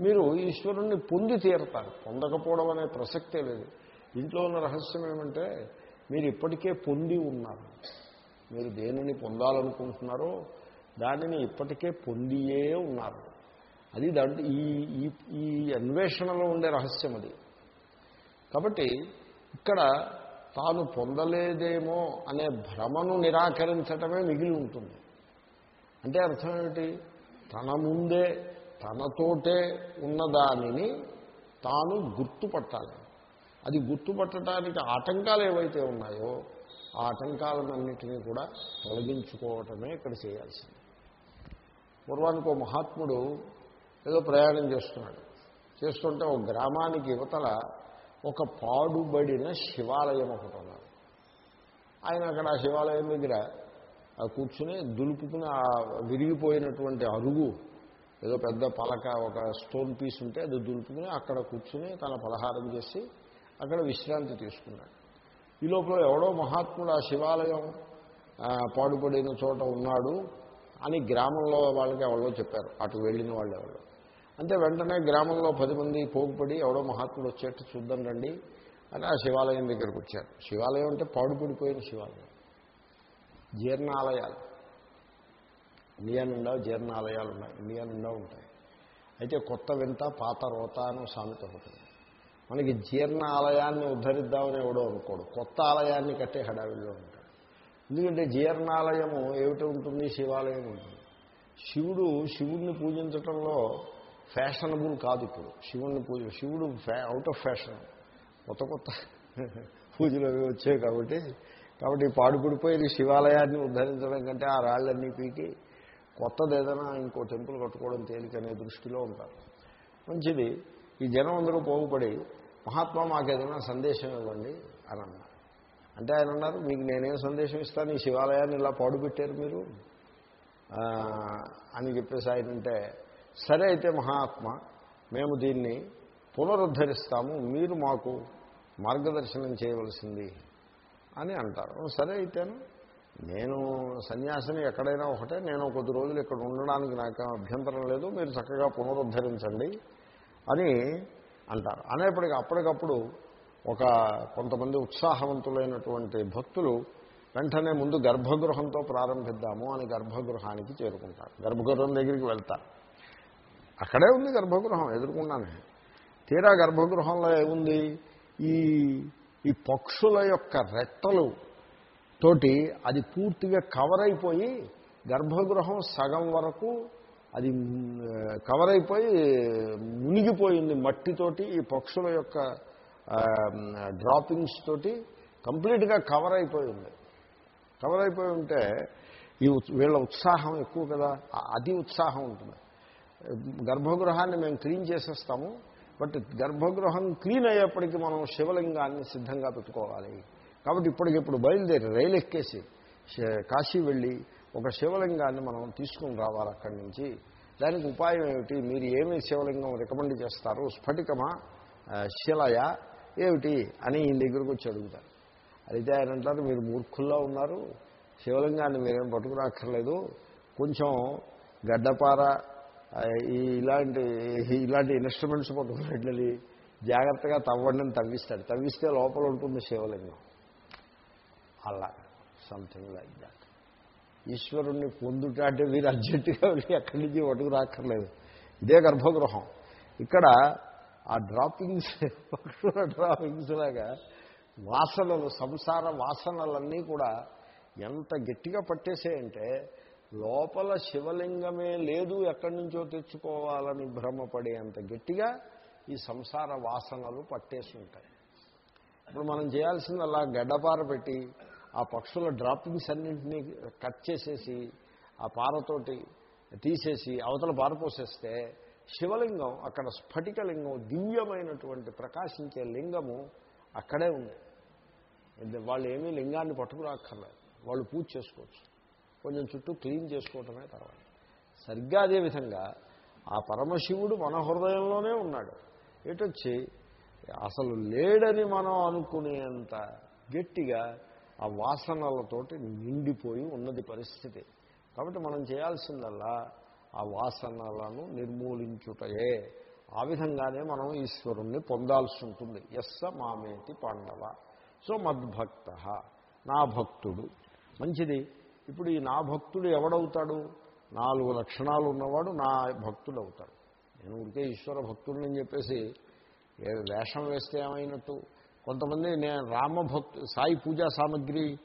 మీరు ఈశ్వరుణ్ణి పొంది తీరతారు. పొందకపోవడం అనే ప్రసక్తే లేదు. ఇంట్లో ఉన్న రహస్యం ఏమంటే మీరు ఇప్పటికే పొంది ఉన్నారు. మీరు దేనిని పొందాలనుకుంటున్నారో దానిని ఇప్పటికే పొందియే ఉన్నారు. అది దాంట్లో ఈ ఈ అన్వేషణలో ఉండే రహస్యం అది. కాబట్టి ఇక్కడ తాను పొందలేదేమో అనే భ్రమను నిరాకరించటమే మిగిలి ఉంటుంది. అంటే అర్థం ఏమిటి? తన ముందే తనతోటే ఉన్నదానిని తాను గుర్తుపట్టాలి. అది గుర్తుపట్టడానికి ఆటంకాలు ఏవైతే ఉన్నాయో ఆ ఆటంకాలన్నింటినీ కూడా తొలగించుకోవటమే ఇక్కడ చేయాల్సింది. పూర్వానికి ఓ మహాత్ముడు ఏదో ప్రయాణం చేస్తున్నాడు. చేస్తుంటే ఒక గ్రామానికి యువతల ఒక పాడుబడిన శివాలయం ఒకటి ఉన్నది. ఆయన అక్కడ ఆ శివాలయం దగ్గర కూర్చుని దులుపుకుని ఆ విరిగిపోయినటువంటి అరుగు ఏదో పెద్ద పలక ఒక స్టోన్ పీస్ ఉంటే అది దులుపుకుని అక్కడ కూర్చుని తన పలహారం చేసి అక్కడ విశ్రాంతి తీసుకున్నాడు. ఈ లోపల ఎవడో మహాత్ముడు ఆ శివాలయం పాడుపడిన చోట ఉన్నాడు అని గ్రామంలో వాళ్ళకి ఎవరో చెప్పారు. అటు వెళ్ళిన వాళ్ళు ఎవరో. అంటే వెంటనే గ్రామంలో పది మంది పోగుపడి ఎవడో మహాత్ముడు వచ్చేట్టు చూద్దాం రండి అని ఆ శివాలయం దగ్గరికి వచ్చారు. శివాలయం అంటే పాడుపడిపోయిన శివాలయం. జీర్ణాలయాలు. ఇండియా నిండా జీర్ణాలయాలు ఉన్నాయి ఇండియా నిండా ఉంటాయి. అయితే కొత్త వింత పాత రోత అని సామెత ఒకటి మనకి జీర్ణ ఆలయాన్ని ఉద్ధరిద్దామని ఎవడో అనుకోడు. కొత్త ఆలయాన్ని కట్టే హడావిల్లో ఉంటాడు. ఎందుకంటే జీర్ణాలయము ఏమిటి ఉంటుంది? శివాలయం ఉంటుంది. శివుడు శివుడిని పూజించటంలో ఫ్యాషనబుల్ కాదు ఇప్పుడు. శివుణ్ణి పూజ శివుడు ఫ్యా అవుట్ ఆఫ్ ఫ్యాషన్ కొత్త కొత్త పూజలు అవి వచ్చాయి కాబట్టి కాబట్టి పాడుపడిపోయి శివాలయాన్ని ఉద్ధరించడం కంటే ఆ రాళ్ళన్నీ పీకి కొత్తది ఏదైనా ఇంకో టెంపుల్ కట్టుకోవడం తేలికనే దృష్టిలో ఉంటారు. మంచిది ఈ జనం అందరూ పోగుపడి మహాత్మా మాకు ఏదైనా సందేశం ఇవ్వండి అని అన్నారు. అంటే ఆయన అన్నారు మీకు నేనేం సందేశం ఇస్తాను? ఈ శివాలయాన్ని ఇలా పాడుపెట్టారు మీరు? అని చెప్పేసి ఆయన అంటే సరే అయితే మహాత్మ మేము దీన్ని పునరుద్ధరిస్తాము మీరు మాకు మార్గదర్శనం చేయవలసింది అని అంటారు. సరే అయితేను నేను సన్యాసిని ఎక్కడైనా ఒకటే నేను కొద్ది రోజులు ఇక్కడ ఉండడానికి నాకు అభ్యంతరం లేదు మీరు చక్కగా పునరుద్ధరించండి అని అంటారు. అనేప్పటికీ అప్పటికప్పుడు ఒక కొంతమంది ఉత్సాహవంతులైనటువంటి భక్తులు వెంటనే ముందు గర్భగృహంతో ప్రారంభిద్దాము అని గర్భగృహానికి చేరుకుంటారు. గర్భగృహం దగ్గరికి వెళ్తారు. అక్కడే ఉంది గర్భగృహం ఎదుర్కొన్నానే తీరా గర్భగృహంలో ఏముంది? ఈ ఈ పక్షుల యొక్క రెట్టలు తోటి అది పూర్తిగా కవర్ అయిపోయి గర్భగృహం సగం వరకు అది కవర్ అయిపోయి మునిగిపోయింది మట్టితోటి ఈ పక్షుల యొక్క డ్రాపింగ్స్ తోటి కంప్లీట్గా కవర్ అయిపోయింది. కవర్ అయిపోయి ఉంటే ఈ వీళ్ళ ఉత్సాహం ఎక్కువ కదా అది ఉత్సాహం ఉంటుంది. గర్భగృహాన్ని మేము క్లీన్ చేసేస్తాము బట్ గర్భగృహం క్లీన్ అయ్యేప్పటికీ మనం శివలింగాన్ని సిద్ధంగా పెట్టుకోవాలి. కాబట్టి ఇప్పటికిప్పుడు బయలుదేరి రైలు ఎక్కేసి కాశీ వెళ్ళి ఒక శివలింగాన్ని మనం తీసుకుని రావాలి అక్కడి నుంచి. దానికి ఉపాయం ఏమిటి? మీరు ఏమి శివలింగం రికమెండ్ చేస్తారు? స్ఫటికమా? శిలయ? ఏమిటి? అని ఈయన దగ్గరకు వచ్చి అడుగుతారు. అయితే ఆయన అంటారు మీరు మూర్ఖుల్లో ఉన్నారు. శివలింగాన్ని మీరేం పట్టుకురాక్కర్లేదు. కొంచెం గడ్డపార ఇలాంటి ఇలాంటి ఇన్స్ట్రుమెంట్స్ పట్టుకుని జాగ్రత్తగా తవ్వండి తవ్విస్తాడు. తవ్విస్తే లోపల ఉంటుంది శివలింగం. అలా సంథింగ్ లైక్ దాట్ ఈశ్వరుణ్ణి పొందుట అంటే మీరు అర్జెంటుగా వెళ్ళి ఎక్కడి నుంచి ఒటుకు రాక్కర్లేదు. ఇదే గర్భగృహం. ఇక్కడ ఆ డ్రాపింగ్స్ పక్షుల డ్రాపింగ్స్ లాగా వాసనలు సంసార వాసనలన్నీ కూడా ఎంత గట్టిగా పట్టేసాయంటే లోపల శివలింగమే లేదు ఎక్కడి నుంచో తెచ్చుకోవాలని భ్రమపడేంత గట్టిగా ఈ సంసార వాసనలు పట్టేసి ఉంటాయి. ఇప్పుడు మనం చేయాల్సింది అలా గడ్డపార పెట్టి ఆ పక్షుల డ్రాపింగ్స్ అన్నింటినీ కట్ చేసేసి ఆ పారతోటి తీసేసి అవతల పారపోసేస్తే శివలింగం అక్కడ స్ఫటికలింగం దివ్యమైనటువంటి ప్రకాశించే లింగము అక్కడే ఉంది. వాళ్ళు ఏమీ లింగాన్ని పట్టుకురాక్కర్లేదు. వాళ్ళు పూజ చేసుకోవచ్చు. కొంచెం చుట్టూ క్లీన్ చేసుకోవటమే తర్వాత. సరిగ్గా అదేవిధంగా ఆ పరమశివుడు మన హృదయంలోనే ఉన్నాడు. ఎటొచ్చి అసలు లేడని మనం అనుకునేంత గట్టిగా ఆ వాసనలతోటి నిండిపోయి ఉన్నది పరిస్థితి. కాబట్టి మనం చేయాల్సిందల్లా ఆ వాసనలను నిర్మూలించుటయే. ఆ విధంగానే మనం ఈశ్వరుణ్ణి పొందాల్సి ఉంటుంది. ఎస్స మామేతి పాండవ. సో మద్భక్త. నా భక్తుడు మంచిది. ఇప్పుడు ఈ నా భక్తుడు ఎవడవుతాడు? నాలుగు లక్షణాలు ఉన్నవాడు నా భక్తుడు అవుతాడు నేను ఉడికే ఈశ్వర భక్తుడిని చెప్పేసి వేషం వేస్తే ఏమైనట్టు? కొంతమంది నేను రామభక్తు సాయి పూజా సామగ్రి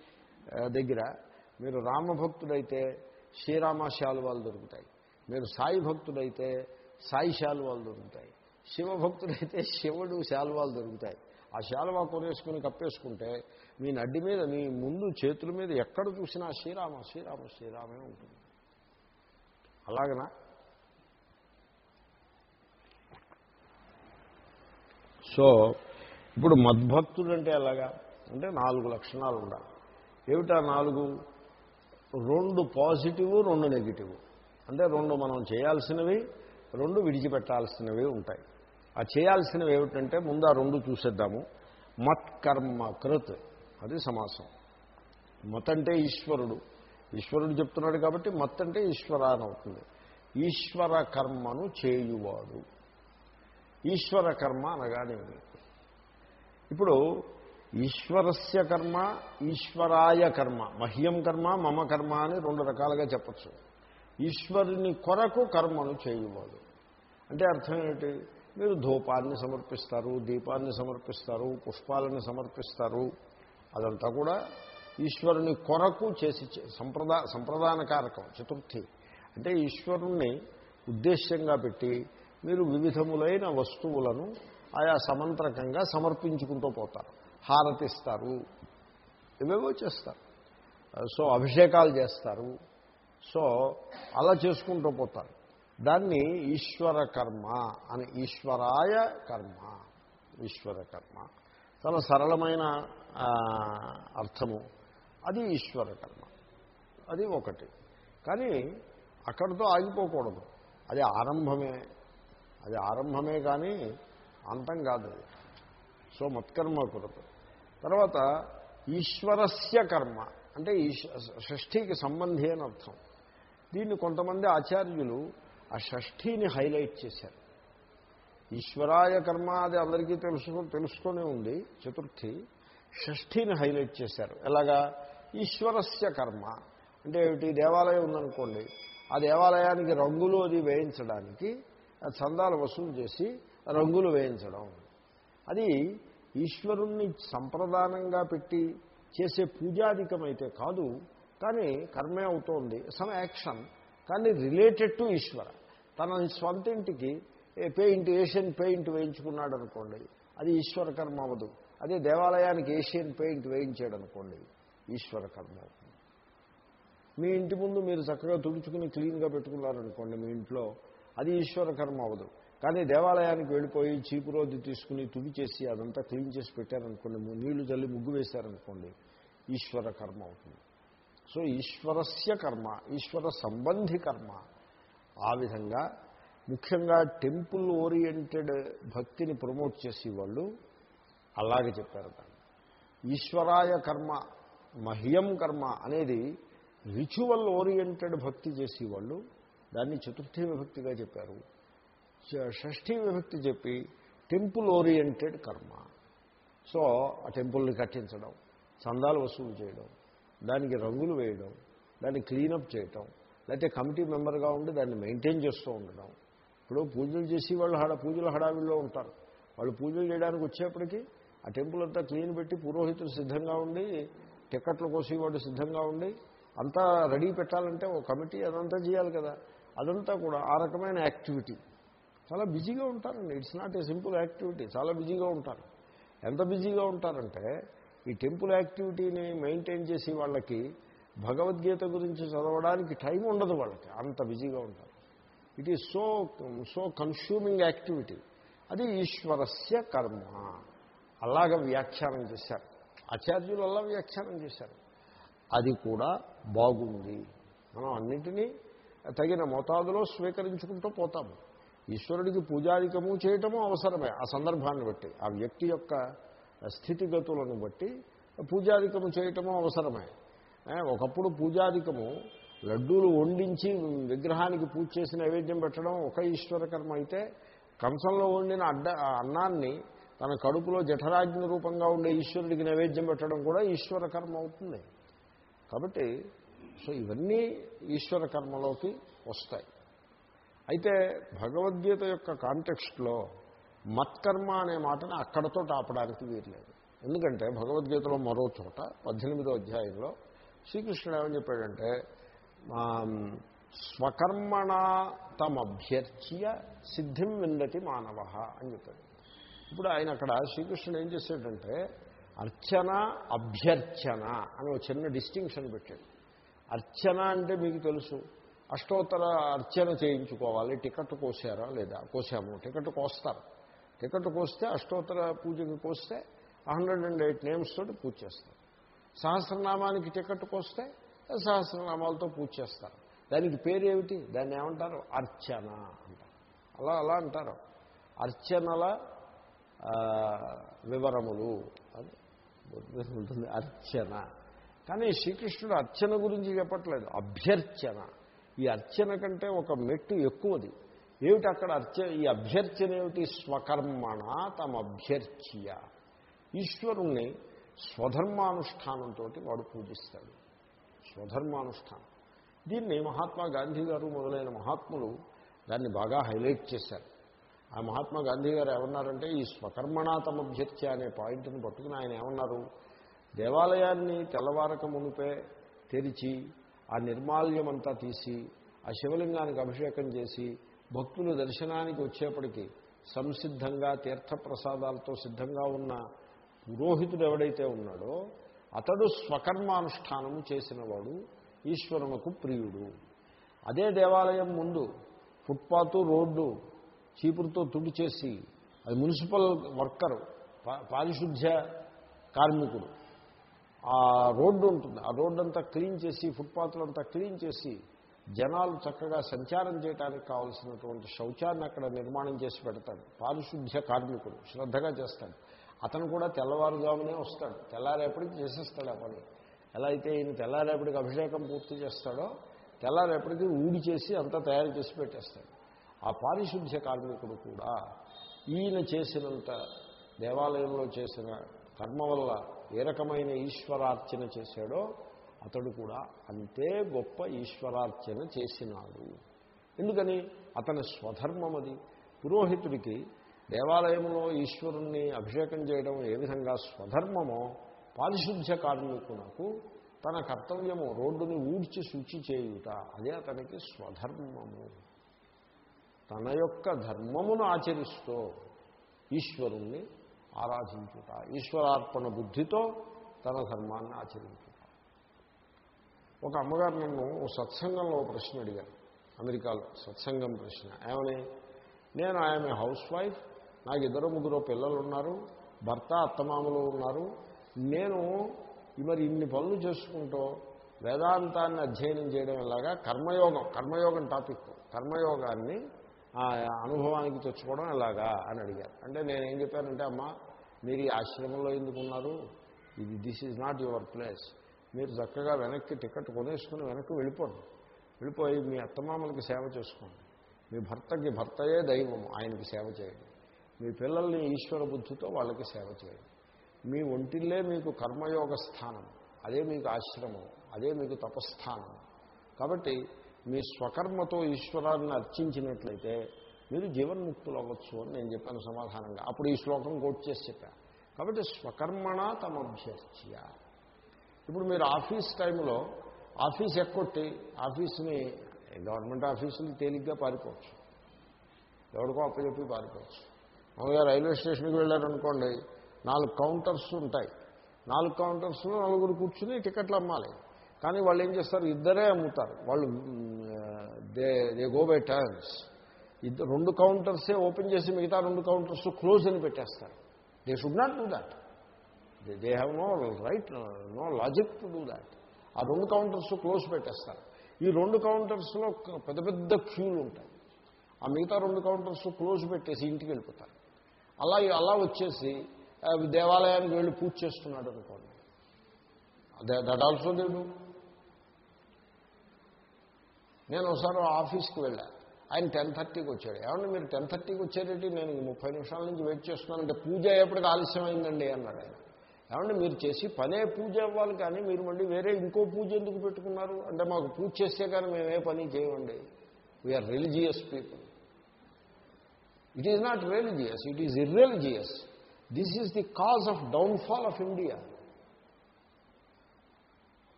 దగ్గర మీరు రామభక్తుడైతే శ్రీరామ శాలువాలు దొరుకుతాయి. మీరు సాయి భక్తుడైతే సాయి శాలువాలు దొరుకుతాయి. శివభక్తుడైతే శివుడు శాలువాలు దొరుకుతాయి. ఆ శాలువా కొనేసుకుని కప్పేసుకుంటే మీ నడ్డి మీద మీ ముందు చేతుల మీద ఎక్కడ చూసినా శ్రీరామ శ్రీరామ శ్రీరామే ఉంటుంది. అలాగనా? సో ఇప్పుడు మద్భక్తుడు అంటే ఎలాగా? అంటే నాలుగు లక్షణాలు ఉండాలి. ఏమిటా నాలుగు? రెండు పాజిటివ్ రెండు నెగిటివ్. అంటే రెండు మనం చేయాల్సినవి రెండు విడిచిపెట్టాల్సినవి ఉంటాయి. ఆ చేయాల్సినవి ఏమిటంటే ముందు ఆ రెండు చూసేద్దాము. మత్కర్మ కృత్ అది సమాసం. మత్ అంటే ఈశ్వరుడు. ఈశ్వరుడు చెప్తున్నాడు కాబట్టి మత్ అంటే ఈశ్వర అని అవుతుంది. ఈశ్వర కర్మను చేయువాడు. ఈశ్వర కర్మ అనగానేమి? ఇప్పుడు ఈశ్వరస్య కర్మ ఈశ్వరాయ కర్మ మహ్యం కర్మ మమ కర్మ అని రెండు రకాలుగా చెప్పచ్చు. ఈశ్వరుని కొరకు కర్మను చేయవాడు. అంటే అర్థం ఏమిటి? మీరు ధూపాన్ని సమర్పిస్తారు దీపాన్ని సమర్పిస్తారు పుష్పాలను సమర్పిస్తారు. అదంతా కూడా ఈశ్వరుని కొరకు చేసి సంప్రదా సంప్రదాన కారకం చతుర్థి. అంటే ఈశ్వరుణ్ణి ఉద్దేశ్యంగా పెట్టి మీరు వివిధములైన వస్తువులను ఆయా సమంత్రకంగా సమర్పించుకుంటూ పోతారు. హారతిస్తారు. ఇవేవో చేస్తారు. సో అభిషేకాలు చేస్తారు. సో అలా చేసుకుంటూ పోతారు. దాన్ని ఈశ్వర కర్మ అని ఈశ్వరాయ కర్మ ఈశ్వర కర్మ. చాలా సరళమైన అర్థము. అది ఈశ్వర కర్మ. అది ఒకటి. కానీ అక్కడితో ఆగిపోకూడదు. అది ఆరంభమే. అది ఆరంభమే కానీ అంతం కాదు సో మత్కర్మ కురత తర్వాత ఈశ్వరస్య కర్మ అంటే షష్ఠీకి సంబంధి అని అర్థం. దీన్ని కొంతమంది ఆచార్యులు ఆ షష్ఠీని హైలైట్ చేశారు. ఈశ్వరాయ కర్మ అది అందరికీ తెలుసు తెలుసుకొని ఉంది చతుర్థి షష్ఠీని హైలైట్ చేశారు. ఎలాగా? ఈశ్వరస్య కర్మ అంటే ఏమిటి? దేవాలయం ఉందనుకోండి ఆ దేవాలయానికి రంగులు అది వేయించడానికి ఆ చందాలు వసూలు చేసి రంగులు వేయించడం. అది ఈశ్వరుణ్ణి సంప్రదానంగా పెట్టి చేసే పూజాధికమైతే కాదు కానీ కర్మే అవుతోంది. Some action. కానీ రిలేటెడ్ టు ఈశ్వర. తన స్వంతింటికి పెయింట్ ఏషియన్ పెయింట్ వేయించుకున్నాడు అనుకోండి అది ఈశ్వర కర్మ అవ్వదు. అదే దేవాలయానికి ఏషియన్ పెయింట్ వేయించాడు అనుకోండి ఈశ్వర కర్మ అవుతుంది. మీ ఇంటి ముందు మీరు చక్కగా తుడుచుకుని క్లీన్గా పెట్టుకున్నారనుకోండి మీ ఇంట్లో అది ఈశ్వర కర్మ అవ్వదు. కానీ దేవాలయానికి వెళ్ళిపోయి చీపు రోజు తీసుకుని తుడిచేసి అదంతా క్లీన్ చేసి పెట్టారనుకోండి నీళ్ళు చల్లి ముగ్గు వేశారనుకోండి ఈశ్వర కర్మ అవుతుంది. సో ఈశ్వరస్య కర్మ ఈశ్వర సంబంధి కర్మ ఆ విధంగా ముఖ్యంగా టెంపుల్ ఓరియంటెడ్ భక్తిని ప్రమోట్ చేసేవాళ్ళు అలాగే చెప్పారు దాన్ని. ఈశ్వరాయ కర్మ మహ్యం కర్మ అనేది రిచువల్ ఓరియంటెడ్ భక్తి చేసేవాళ్ళు దాన్ని చతుర్థి విభక్తిగా చెప్పారు. షష్ఠీ విభక్తి చెప్పి టెంపుల్ ఓరియంటెడ్ కర్మ. సో ఆ టెంపుల్ని కట్టించడం చందాలు వసూలు చేయడం దానికి రంగులు వేయడం దాన్ని క్లీనప్ చేయటం లేకపోతే కమిటీ మెంబర్గా ఉండి దాన్ని మెయింటైన్ చేస్తూ ఉండడం. ఇప్పుడు పూజలు చేసి వాళ్ళు హడ పూజల హడావిల్లో ఉంటారు. వాళ్ళు పూజలు చేయడానికి వచ్చేప్పటికీ ఆ టెంపుల్ అంతా క్లీన్ పెట్టి పురోహితులు సిద్ధంగా ఉండి టికెట్లు కోసేవాడు సిద్ధంగా ఉండి అంతా రెడీ పెట్టాలంటే ఒక కమిటీ అదంతా చేయాలి కదా. అదంతా కూడా ఆ రకమైన యాక్టివిటీ. చాలా బిజీగా ఉంటారండి. It's not a simple activity చాలా బిజీగా ఉంటారు. ఎంత బిజీగా ఉంటారంటే ఈ టెంపుల్ యాక్టివిటీని మెయింటైన్ చేసి వాళ్ళకి భగవద్గీత గురించి చదవడానికి టైం ఉండదు వాళ్ళకి. అంత బిజీగా ఉంటారు. It is so so consuming activity అది ఈశ్వరస్య కర్మ. అలాగ వ్యాఖ్యానం చేశారు. ఆచార్యులు అలా వ్యాఖ్యానం చేశారు. అది కూడా బాగుంది. మనం అన్నింటినీ తగిన మోతాదులో స్వీకరించుకుంటూ పోతాము. ఈశ్వరుడికి పూజాధికము చేయటము అవసరమే ఆ సందర్భాన్ని బట్టి. ఆ వ్యక్తి యొక్క స్థితిగతులను బట్టి పూజాధికము చేయటము అవసరమే. ఒకప్పుడు పూజాధికము లడ్డూలు వండించి విగ్రహానికి పూజ చేసి నైవేద్యం పెట్టడం ఒక ఈశ్వర కర్మ అయితే కంసంలో వండిన అడ్డ ఆ అన్నాన్ని తన కడుపులో జఠరాజ్ఞ రూపంగా ఉండే ఈశ్వరుడికి నైవేద్యం పెట్టడం కూడా ఈశ్వర కర్మ అవుతుంది. కాబట్టి సో ఇవన్నీ ఈశ్వర కర్మలోకి వస్తాయి. అయితే భగవద్గీత యొక్క కాంటెక్స్ట్లో మత్కర్మ అనే మాటని అక్కడతో ఆపడానికి వీరలేదు ఎందుకంటే భగవద్గీతలో మరో చోట పద్దెనిమిదో అధ్యాయంలో శ్రీకృష్ణుడు ఏమని చెప్పాడంటే ఆమ్, స్వకర్మణ తమభ్యర్చ్య సిద్ధిం విందటి మానవ అని చెప్పాడు. ఇప్పుడు ఆయన అక్కడ శ్రీకృష్ణుడు ఏం చేశాడంటే అర్చన అభ్యర్చన అని ఒక చిన్న డిస్టింక్షన్ పెట్టాడు. అర్చన అంటే మీకు తెలుసు అష్టోత్తర అర్చన చేయించుకోవాలి. టికెట్ కోసారా లేదా? కోసాము. టికెట్ కోస్తారు. టికెట్ కోస్తే అష్టోత్తర పూజకి కోస్తే హండ్రెడ్ అండ్ ఎయిట్ నేమ్స్ తోటి పూజ చేస్తారు. సహస్రనామానికి టికెట్ కోస్తే సహస్రనామాలతో పూజ చేస్తారు. దానికి పేరు ఏమిటి దాన్ని ఏమంటారు? అర్చన అంటారు. అలా అలా అంటారు. అర్చనల వివరములు. అని ఉంటుంది అర్చన. కానీ శ్రీకృష్ణుడు అర్చన గురించి చెప్పట్లేదు. అభ్యర్చన. ఈ అర్చన కంటే ఒక మెట్టు ఎక్కువది. ఏమిటి అక్కడ అర్చ ఈ అభ్యర్చన ఏమిటి స్వకర్మణ తమ అభ్యర్చ్య ఈశ్వరుణ్ణి స్వధర్మానుష్ఠానంతో వాడు పూజిస్తాడు. స్వధర్మానుష్ఠానం. దీన్ని మహాత్మా గాంధీ గారు మొదలైన మహాత్ములు దాన్ని బాగా హైలైట్ చేశారు. ఆ మహాత్మా గాంధీ గారు ఏమన్నారంటే ఈ స్వకర్మణాతమభ్యర్చ అనే పాయింట్ని పట్టుకుని ఆయన ఏమన్నారు? దేవాలయాన్ని తెల్లవారక మునిపే తెరిచి ఆ నిర్మాల్యమంతా తీసి ఆ శివలింగానికి అభిషేకం చేసి భక్తులు దర్శనానికి వచ్చేప్పటికీ సంసిద్ధంగా తీర్థప్రసాదాలతో సిద్ధంగా ఉన్న పురోహితుడు ఎవడైతే ఉన్నాడో అతడు స్వకర్మానుష్ఠానము చేసినవాడు ఈశ్వరునకు ప్రియుడు. అదే దేవాలయం ముందు ఫుట్పాత్ రోడ్డు చీపురుతో తుడి చేసి అది మున్సిపల్ వర్కరు పారిశుద్ధ్య కార్మికుడు. ఆ రోడ్డు ఉంటుంది. ఆ రోడ్డు అంతా క్లీన్ చేసి ఫుట్పాత్లు అంతా క్లీన్ చేసి జనాలు చక్కగా సంచారం చేయడానికి కావలసినటువంటి శౌచాన్ని అక్కడ నిర్మాణం చేసి పెడతాడు. పారిశుద్ధ్య కార్మికుడు శ్రద్ధగా చేస్తాడు. అతను కూడా తెల్లవారుజామునే వస్తాడు. తెల్లారేపటికి చేసేస్తాడు ఆ పని. ఎలా అయితే ఈయన తెల్లారేపటికి అభిషేకం పూర్తి చేస్తాడో తెల్లారేపటికి ఊడి చేసి అంతా తయారు చేసి పెట్టేస్తాడు. ఆ పారిశుద్ధ్య కార్మికుడు కూడా ఈయన చేసినంత దేవాలయంలో చేసిన కర్మ వల్ల ఏ రకమైన ఈశ్వరార్చన చేశాడో అతడు కూడా అంతే గొప్ప ఈశ్వరార్చన చేసినాడు. ఎందుకని? అతని స్వధర్మం అది. పురోహితుడికి దేవాలయంలో ఈశ్వరుణ్ణి అభిషేకం చేయడం ఏ విధంగా స్వధర్మమో పారిశుద్ధ్య కార్మికునకు తన కర్తవ్యము రోడ్డుని ఊడ్చి శుచి చేయుట అదే అతనికి స్వధర్మము. తన యొక్క ధర్మమును ఆచరిస్తూ ఈశ్వరుణ్ణి ఆరాధించుట ఈశ్వరార్పణ బుద్ధితో తన ధర్మాన్ని ఆచరించుట. ఒక అమ్మగారు నన్ను సత్సంగంలో ప్రశ్న అడిగారు. అమెరికాలో. సత్సంగం ప్రశ్న. ఏమని? నేను ఐఎమ్ ఏ హౌస్ వైఫ్ నాకు ఇద్దరు ముగ్గురు పిల్లలు ఉన్నారు భర్త అత్తమామలు ఉన్నారు. నేను మరి ఇన్ని పనులు చేసుకుంటూ వేదాంతాన్ని అధ్యయనం చేయడం ఎలాగా? కర్మయోగం. కర్మయోగం టాపిక్. కర్మయోగాన్ని అనుభవానికి తెచ్చుకోవడం ఎలాగా అని అడిగారు. అంటే నేను చెప్పానంటే అమ్మా మీరు ఈ ఆశ్రమంలో ఎందుకున్నారు ఇది this is not your place మీరు చక్కగా వెనక్కి టికెట్ కొనేసుకుని వెనక్కి వెళ్ళిపోండి. వెళ్ళిపోయి మీ అత్తమామలకి సేవ చేసుకోండి. మీ భర్తకి భర్తయే దైవం ఆయనకి సేవ చేయండి. మీ పిల్లల్ని ఈశ్వర బుద్ధితో వాళ్ళకి సేవ చేయండి. మీ ఒంటిల్లే మీకు కర్మయోగ స్థానం అదే మీకు ఆశ్రమం అదే మీకు తపస్థానం. కాబట్టి మీ స్వకర్మతో ఈశ్వరాన్ని అర్చించినట్లయితే మీరు జీవన్ముక్తులు అవ్వచ్చు అని నేను చెప్పాను సమాధానంగా. అప్పుడు ఈ శ్లోకం కోట్ చేసి చెప్పాను కాబట్టి స్వకర్మణ తమభ్యర్చ్య ఇప్పుడు మీరు ఆఫీస్ టైంలో ఆఫీస్ ఎక్కొట్టి ఆఫీస్ని గవర్నమెంట్ ఆఫీసులు తేలిగ్గా పారిపోవచ్చు. ఎవరికో అప్పచెప్పి పారిపోవచ్చు. మామూలుగా రైల్వే స్టేషన్కి వెళ్ళారనుకోండి నాలుగు కౌంటర్స్ ఉంటాయి. నాలుగు కౌంటర్స్లో నలుగురు కూర్చుని టికెట్లు అమ్మాలి. కానీ వాళ్ళు ఏం చేస్తారు? ఇద్దరే అమ్ముతారు. వాళ్ళు they they go by turns. ఇద్దరు రెండు కౌంటర్సే ఓపెన్ చేసి మిగతా రెండు కౌంటర్స్ క్లోజ్ అని పెట్టేస్తారు. They should not do that they have no right no logic to do that ఆ రెండు కౌంటర్స్ క్లోజ్ పెట్టేస్తారు. ఈ రెండు కౌంటర్స్లో పెద్ద పెద్ద క్యూలు ఉంటాయి. ఆ మిగతా రెండు కౌంటర్స్ క్లోజ్ పెట్టేసి ఇంటికి వెళ్ళిపోతారు. అలా అలా వచ్చేసి దేవాలయానికి వెళ్ళి పూజ చేస్తున్నాడు అనుకోండి. దట్ ఆల్సో దేడు నేను ఒకసారి ఆఫీస్కి వెళ్ళా. ఆయన టెన్ థర్టీకి వచ్చాడు. ఏమంటే మీరు టెన్ థర్టీకి వచ్చారేంటి నేను ముప్పై నిమిషాల నుంచి వెయిట్ చేస్తున్నానంటే పూజ అయ్యేప్పటికి ఆలస్యం అయిందండి అన్నాడు ఆయన. ఏమంటే మీరు చేసి పనే పూజ అవ్వాలి కానీ మీరు మళ్ళీ వేరే ఇంకో పూజ ఎందుకు పెట్టుకున్నారు? అంటే మాకు పూజ చేస్తే కానీ మేము ఏ పని చేయమండి? We are religious people it is not religious it is irreligious this is the cause of downfall of India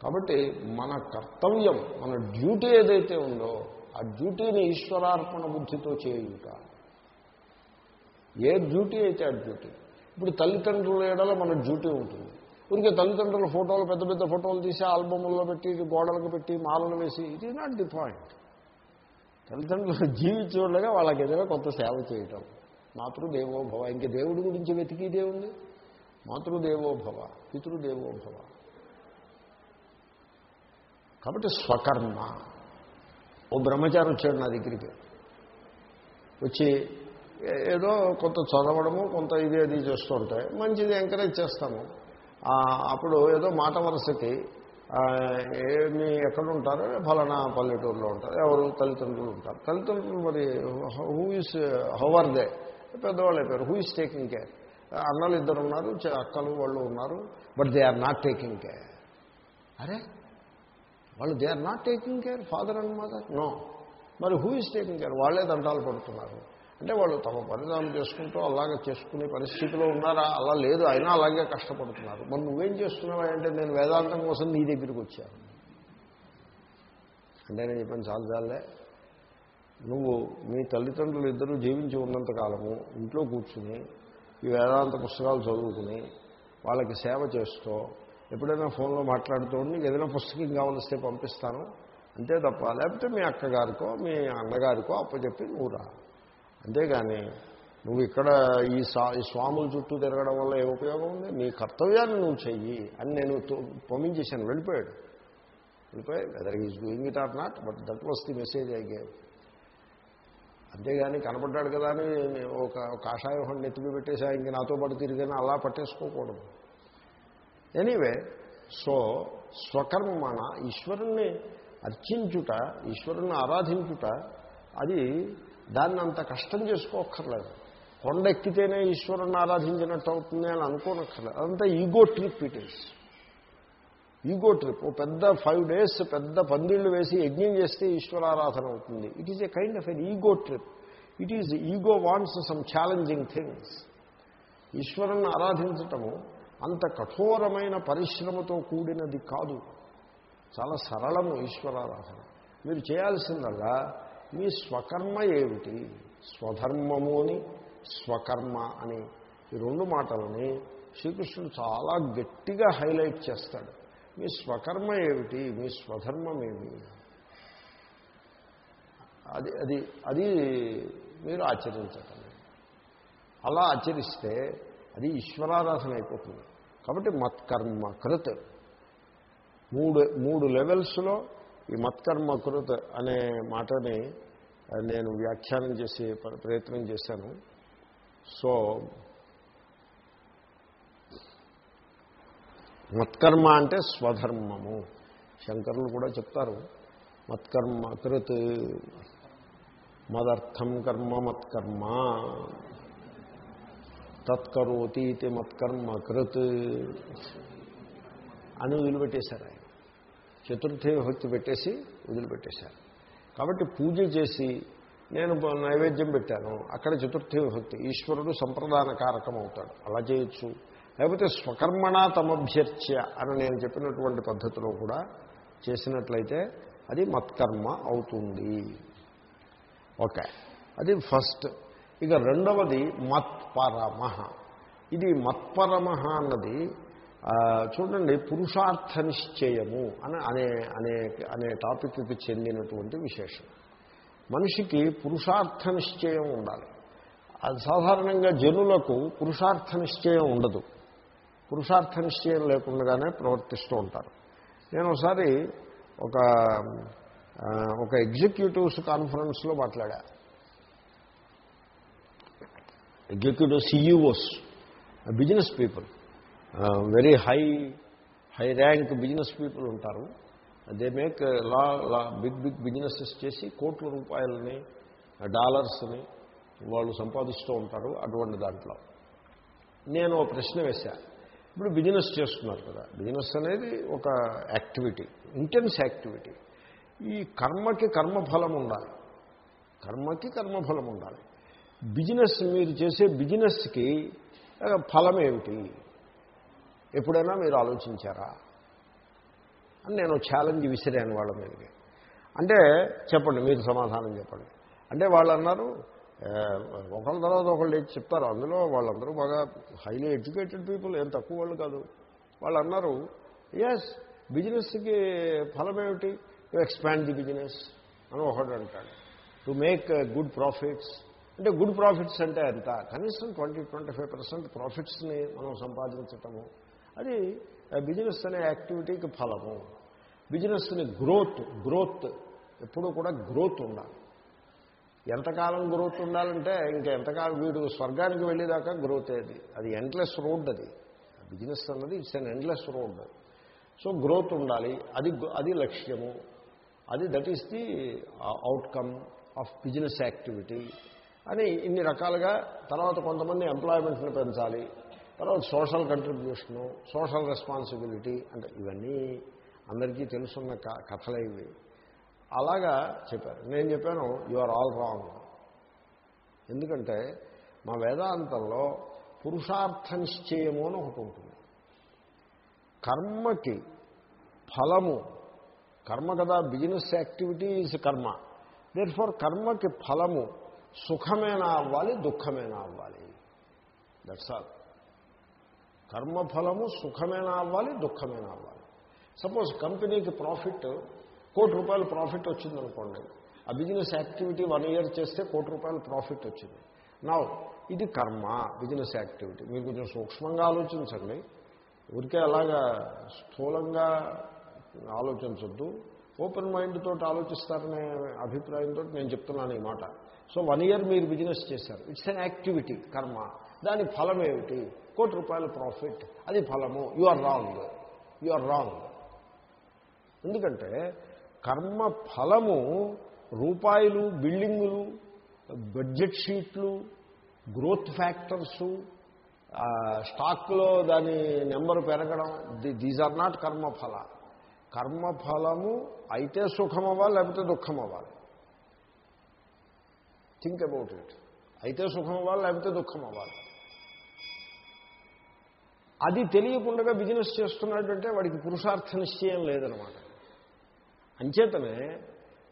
కాబట్టి మన కర్తవ్యం మన డ్యూటీ ఏదైతే ఉందో ఆ డ్యూటీని ఈశ్వరార్పణ బుద్ధితో చేయుట. ఏ డ్యూటీ అయితే ఆ డ్యూటీ? ఇప్పుడు తల్లిదండ్రుల ఏడల మన డ్యూటీ ఉంటుంది. ఊరికే తల్లిదండ్రుల ఫోటోలు పెద్ద పెద్ద ఫోటోలు తీసి ఆల్బముల్లో పెట్టి గోడలకు పెట్టి మాలలు వేసి it is not the point తల్లిదండ్రులు జీవించుండగా వాళ్ళకి ఏదైనా కొంత సేవ చేయటం. మాతృదేవోభవ. ఇంక దేవుడి గురించి వెతికిదే ఉంది. మాతృదేవోభవ పితృదేవోభవ. కాబట్టి స్వకర్మ. ఓ బ్రహ్మచారి వచ్చాడు నా దగ్గరికి. వచ్చి ఏదో కొంత చదవడము కొంత ఇది అది చేస్తుంటే మంచిది ఎంకరేజ్ చేస్తాము. అప్పుడు ఏదో మాట వరుసకి ఏమి ఎక్కడుంటారు? ఫలానా పల్లెటూరులో ఉంటారు. ఎవరు? తల్లిదండ్రులు ఉంటారు. తల్లిదండ్రులు మరి హూ ఇస్ హవర్ దే పెద్దవాళ్ళు అయిపోయారు హూ ఇస్ టేకింగ్ కేర్ అన్నలు ఇద్దరు ఉన్నారు అక్కలు వాళ్ళు ఉన్నారు but they are not taking care అరే! వాళ్ళు they are not taking care father and mother no మరి హూ ఇస్ టేకింగ్ కేర్ వాళ్ళే దండాలు పడుతున్నారు. అంటే వాళ్ళు తమ పరిణామం చేసుకుంటూ అలాగే చేసుకునే పరిస్థితిలో ఉన్నారా? అలా లేదు. అయినా అలాగే కష్టపడుతున్నారు. మరి నువ్వేం చేస్తున్నావా అంటే నేను వేదాంతం కోసం నీ దగ్గరికి వచ్చాను. అంటే నేను చెప్పాను చాలా చాలే నువ్వు మీ తల్లిదండ్రులు ఇద్దరూ జీవించి ఉన్నంత కాలము ఇంట్లో కూర్చుని ఈ వేదాంత పుస్తకాలు చదువుకుని వాళ్ళకి సేవ చేస్తూ ఎప్పుడైనా ఫోన్లో మాట్లాడుతూ నీకు ఏదైనా పుస్తకం కావలిస్తే పంపిస్తాను. అంతే తప్ప లేకపోతే మీ అక్కగారికో మీ అన్నగారికో అప్పచెప్పి నువ్వు రా. అంతేగాని నువ్వు ఇక్కడ ఈ ఈ స్వాముల చుట్టూ తిరగడం వల్ల ఏ ఉపయోగం ఉంది? నీ కర్తవ్యాన్ని నువ్వు చెయ్యి అని నేను తో- పంపించేశాను వెళ్ళిపోయాడు. వెళ్ళిపోయి whether is doing it or not but that was the message I gave అంతేగాని కనపడ్డాడు కదా అని ఒక కాషాయం నెత్తిమి పెట్టేసి ఇంక నాతో పాటు తిరిగిన అలా పట్టేసుకోకూడదు. ఎనీవే సో స్వకర్మణ ఈశ్వరుణ్ణి అర్చించుట ఈశ్వరుణ్ణి ఆరాధించుట అది దాన్ని అంత కష్టం చేసుకోక్కర్లేదు. కొండ ఎక్కితేనే ఈశ్వరుణ్ణి ఆరాధించినట్టు అవుతుంది అని అనుకోనక్కర్లేదు. అదంతా ego trip it is. Ego trip. ఓ పెద్ద ఫైవ్ డేస్ పెద్ద పందిళ్ళు వేసి యజ్ఞం చేస్తే ఈశ్వరారాధన అవుతుంది. It is a kind of an ego trip. It is ego wants some challenging things ఈశ్వరుణ్ణి ఆరాధించటము అంత కఠోరమైన పరిశ్రమతో కూడినది కాదు. చాలా సరళము ఈశ్వరారాధన మీరు చేయాల్సిందల్లా మీ స్వకర్మ ఏమిటి? స్వధర్మము అని స్వకర్మ అని ఈ రెండు మాటలని శ్రీకృష్ణుడు చాలా గట్టిగా హైలైట్ చేస్తాడు. మీ స్వకర్మ ఏమిటి? మీ స్వధర్మం ఏమి? అది అది అది మీరు ఆచరించటం అలా ఆచరిస్తే అది ఈశ్వరారాధన అయిపోతుంది. కాబట్టి మత్కర్మ కృత్. మూడు మూడు లెవెల్స్లో ఈ మత్కర్మ కృత్ అనే మాటని నేను వ్యాఖ్యానం చేసే ప్రయత్నం చేశాను. సో మత్కర్మ అంటే స్వధర్మము. శంకరులు కూడా చెప్తారు మత్కర్మ కృత్ మదర్థం కర్మ మత్కర్మ తత్కరోతి మత్కర్మ కృత్ అని వదిలిపెట్టేశారు ఆయన. చతుర్థి విభక్తి పెట్టేసి వదిలిపెట్టేశారు. కాబట్టి పూజ చేసి నేను నైవేద్యం పెట్టాను అక్కడ చతుర్థి విభక్తి ఈశ్వరుడు సంప్రదాన కారకం అవుతాడు. అలా చేయొచ్చు. లేకపోతే స్వకర్మణ తమభ్యర్చ్య అని నేను చెప్పినటువంటి పద్ధతిలో కూడా చేసినట్లయితే అది మత్కర్మ అవుతుంది. ఓకే. అది ఫస్ట్. ఇక రెండవది మత్పరమ ఇది మత్పరమ అన్నది చూడండి పురుషార్థ నిశ్చయము అని అనే అనే అనే టాపిక్కి చెందినటువంటి విశేషం. మనిషికి పురుషార్థ నిశ్చయం ఉండాలి. అది సాధారణంగా జనులకు పురుషార్థ నిశ్చయం ఉండదు. పురుషార్థ నిశ్చయం లేకుండానే ప్రవర్తిస్తూ ఉంటారు. నేను ఒకసారి ఒక ఒక ఎగ్జిక్యూటివ్స్ కాన్ఫరెన్స్లో మాట్లాడా. Executive CEOs business people. Very high high rank business people ఉంటారు. దే మేక్ లా లా బిగ్ బిగ్ బిజినెసెస్ చేసి కోట్ల రూపాయలని డాలర్స్ని వాళ్ళు సంపాదిస్తూ ఉంటారు అటువంటి దాంట్లో. నేను ఒక ప్రశ్న వేశా. ఇప్పుడు బిజినెస్ చేస్తున్నారు కదా బిజినెస్ అనేది ఒక యాక్టివిటీ ఇంటెన్స్ యాక్టివిటీ ఈ కర్మకి కర్మఫలం ఉండాలి. కర్మకి కర్మఫలం ఉండాలి. బిజినెస్ మీరు చేసే బిజినెస్కి ఫలం ఏమిటి? ఎప్పుడైనా మీరు ఆలోచించారా? అని నేను ఛాలెంజ్ విసిరాను వాళ్ళ మీదకి. అంటే చెప్పండి మీరు సమాధానం చెప్పండి. అంటే వాళ్ళు అన్నారు ఒకళ్ళ తర్వాత ఒకళ్ళు చెప్తారు? అందులో వాళ్ళందరూ బాగా హైలీ ఎడ్యుకేటెడ్ పీపుల్ ఏం తక్కువ వాళ్ళు కాదు. వాళ్ళు అన్నారు ఎస్ బిజినెస్కి ఫలం ఏమిటి? టు ఎక్స్పాండ్ ది బిజినెస్ అని ఒకడు అంటాడు. టు మేక్ గుడ్ ప్రాఫిట్స్ అంటే గుడ్ ప్రాఫిట్స్ అంటే ఎంత? కనీసం ట్వంటీ ట్వంటీ ఫైవ్ పర్సెంట్ ప్రాఫిట్స్ని మనం సంపాదించటము. అది బిజినెస్ అనే యాక్టివిటీకి ఫలము. బిజినెస్ని గ్రోత్ గ్రోత్ ఎప్పుడూ కూడా గ్రోత్ ఉండాలి. ఎంతకాలం గ్రోత్ ఉండాలంటే ఇంకా ఎంతకాలం వీడు స్వర్గానికి వెళ్ళేదాకా గ్రోత్ అది. అది ఎండ్లెస్ రోడ్ అది. బిజినెస్ అన్నది it's an endless road so growth ఉండాలి. అది అది లక్ష్యము. అది that is the outcome of business activity అని ఇన్ని రకాలుగా తర్వాత కొంతమంది ఎంప్లాయ్మెంట్ని పెంచాలి. తర్వాత సోషల్ కంట్రిబ్యూషను సోషల్ రెస్పాన్సిబిలిటీ అంటే ఇవన్నీ అందరికీ తెలుసున్న కథలే ఇవి. అలాగా చెప్పారు. నేను చెప్పాను యు ఆర్ ఆల్ రాంగ్ ఎందుకంటే మా వేదాంతంలో పురుషార్థ నిశ్చయము అని ఒకటి ఉంటుంది. కర్మకి ఫలము కర్మ కదా బిజినెస్ యాక్టివిటీ ఈజ్ కర్మ. దేర్ ఫార్ కర్మకి ఫలము సుఖమేనా అవ్వాలి దుఃఖమేనా అవ్వాలి. దట్స్ ఆల్ కర్మఫలము సుఖమేనా అవ్వాలి దుఃఖమేనా అవ్వాలి. సపోజ్ కంపెనీకి ప్రాఫిట్ కోటి రూపాయలు ప్రాఫిట్ వచ్చిందనుకోండి. ఆ బిజినెస్ యాక్టివిటీ వన్ ఇయర్ చేస్తే కోటి రూపాయలు ప్రాఫిట్ వచ్చింది. నా ఇది కర్మ బిజినెస్ యాక్టివిటీ. మీరు కొంచెం సూక్ష్మంగా ఆలోచించండి. ఊరికే అలాగా స్థూలంగా ఆలోచించొద్దు. ఓపెన్ మైండ్ తోటి ఆలోచిస్తారనే అభిప్రాయంతో నేను చెప్తున్నాను ఈ మాట. సో వన్ ఇయర్ మీరు బిజినెస్ చేశారు. ఇట్స్ అన్ యాక్టివిటీ కర్మ. దాని ఫలం ఏమిటి? కోటి రూపాయల ప్రాఫిట్. అది ఫలము. You are wrong you are wrong ఎందుకంటే కర్మ ఫలము రూపాయలు బిల్డింగులు బడ్జెట్ షీట్లు గ్రోత్ ఫ్యాక్టర్సు స్టాక్లో దాని నెంబరు పెరగడం దీస్ ఆర్ నాట్ కర్మఫల కర్మఫలము అయితే సుఖం అవ్వాలి లేకపోతే దుఃఖం అవ్వాలి థింక్ అబౌట్ ఇట్ అయితే సుఖం అవ్వాలి లేకపోతే దుఃఖం అవ్వాలి అది తెలియకుండా బిజినెస్ చేస్తున్నాడంటే వాడికి పురుషార్థ నిశ్చయం లేదనమాట. అంచేతనే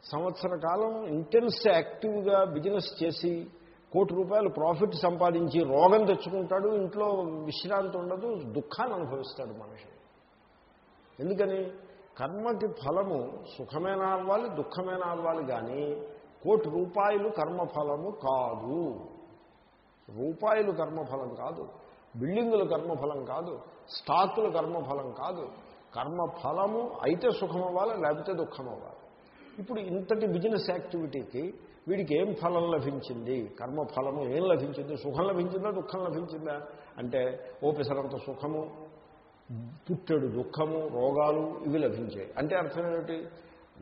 సంవత్సర కాలం ఇంటెన్స్ యాక్టివ్గా బిజినెస్ చేసి కోటి రూపాయలు ప్రాఫిట్ సంపాదించి రోగం తెచ్చుకుంటాడు ఇంట్లో విశ్రాంతి ఉండదు దుఃఖాన్ని అనుభవిస్తాడు మనిషి. ఎందుకని? కర్మకి ఫలము సుఖమైన అవ్వాలి దుఃఖమైన అవ్వాలి కానీ కోటి రూపాయలు కర్మఫలము కాదు. రూపాయలు కర్మఫలం కాదు. బిల్డింగులు కర్మఫలం కాదు స్టాకులు కర్మఫలం కాదు. కర్మఫలము అయితే సుఖం అవ్వాలి లేకపోతే దుఃఖం అవ్వాలి ఇప్పుడు ఇంతటి బిజినెస్ యాక్టివిటీకి వీడికి ఏం ఫలం లభించింది? కర్మఫలము ఏం లభించింది? సుఖం లభించిందా దుఃఖం లభించిందా? అంటే ఓపెసరంత సుఖము పుట్టెడు దుఃఖము రోగాలు ఇవి లభించాయి. అంటే అర్థం ఏమిటి?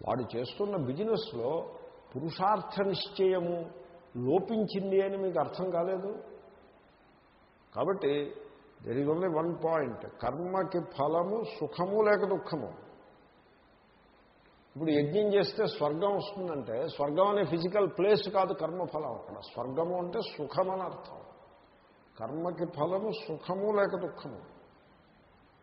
వాడు చేస్తున్న బిజినెస్లో పురుషార్థ నిశ్చయము లోపించింది అని మీకు అర్థం కాలేదు? కాబట్టి there is only one point కర్మకి ఫలము సుఖము లేక దుఃఖము. ఇప్పుడు యజ్ఞం చేస్తే స్వర్గం వస్తుందంటే స్వర్గం అనే ఫిజికల్ ప్లేస్ కాదు కర్మఫలం అక్కడ. స్వర్గము అంటే సుఖమని అర్థం. కర్మకి ఫలము సుఖము లేక దుఃఖము.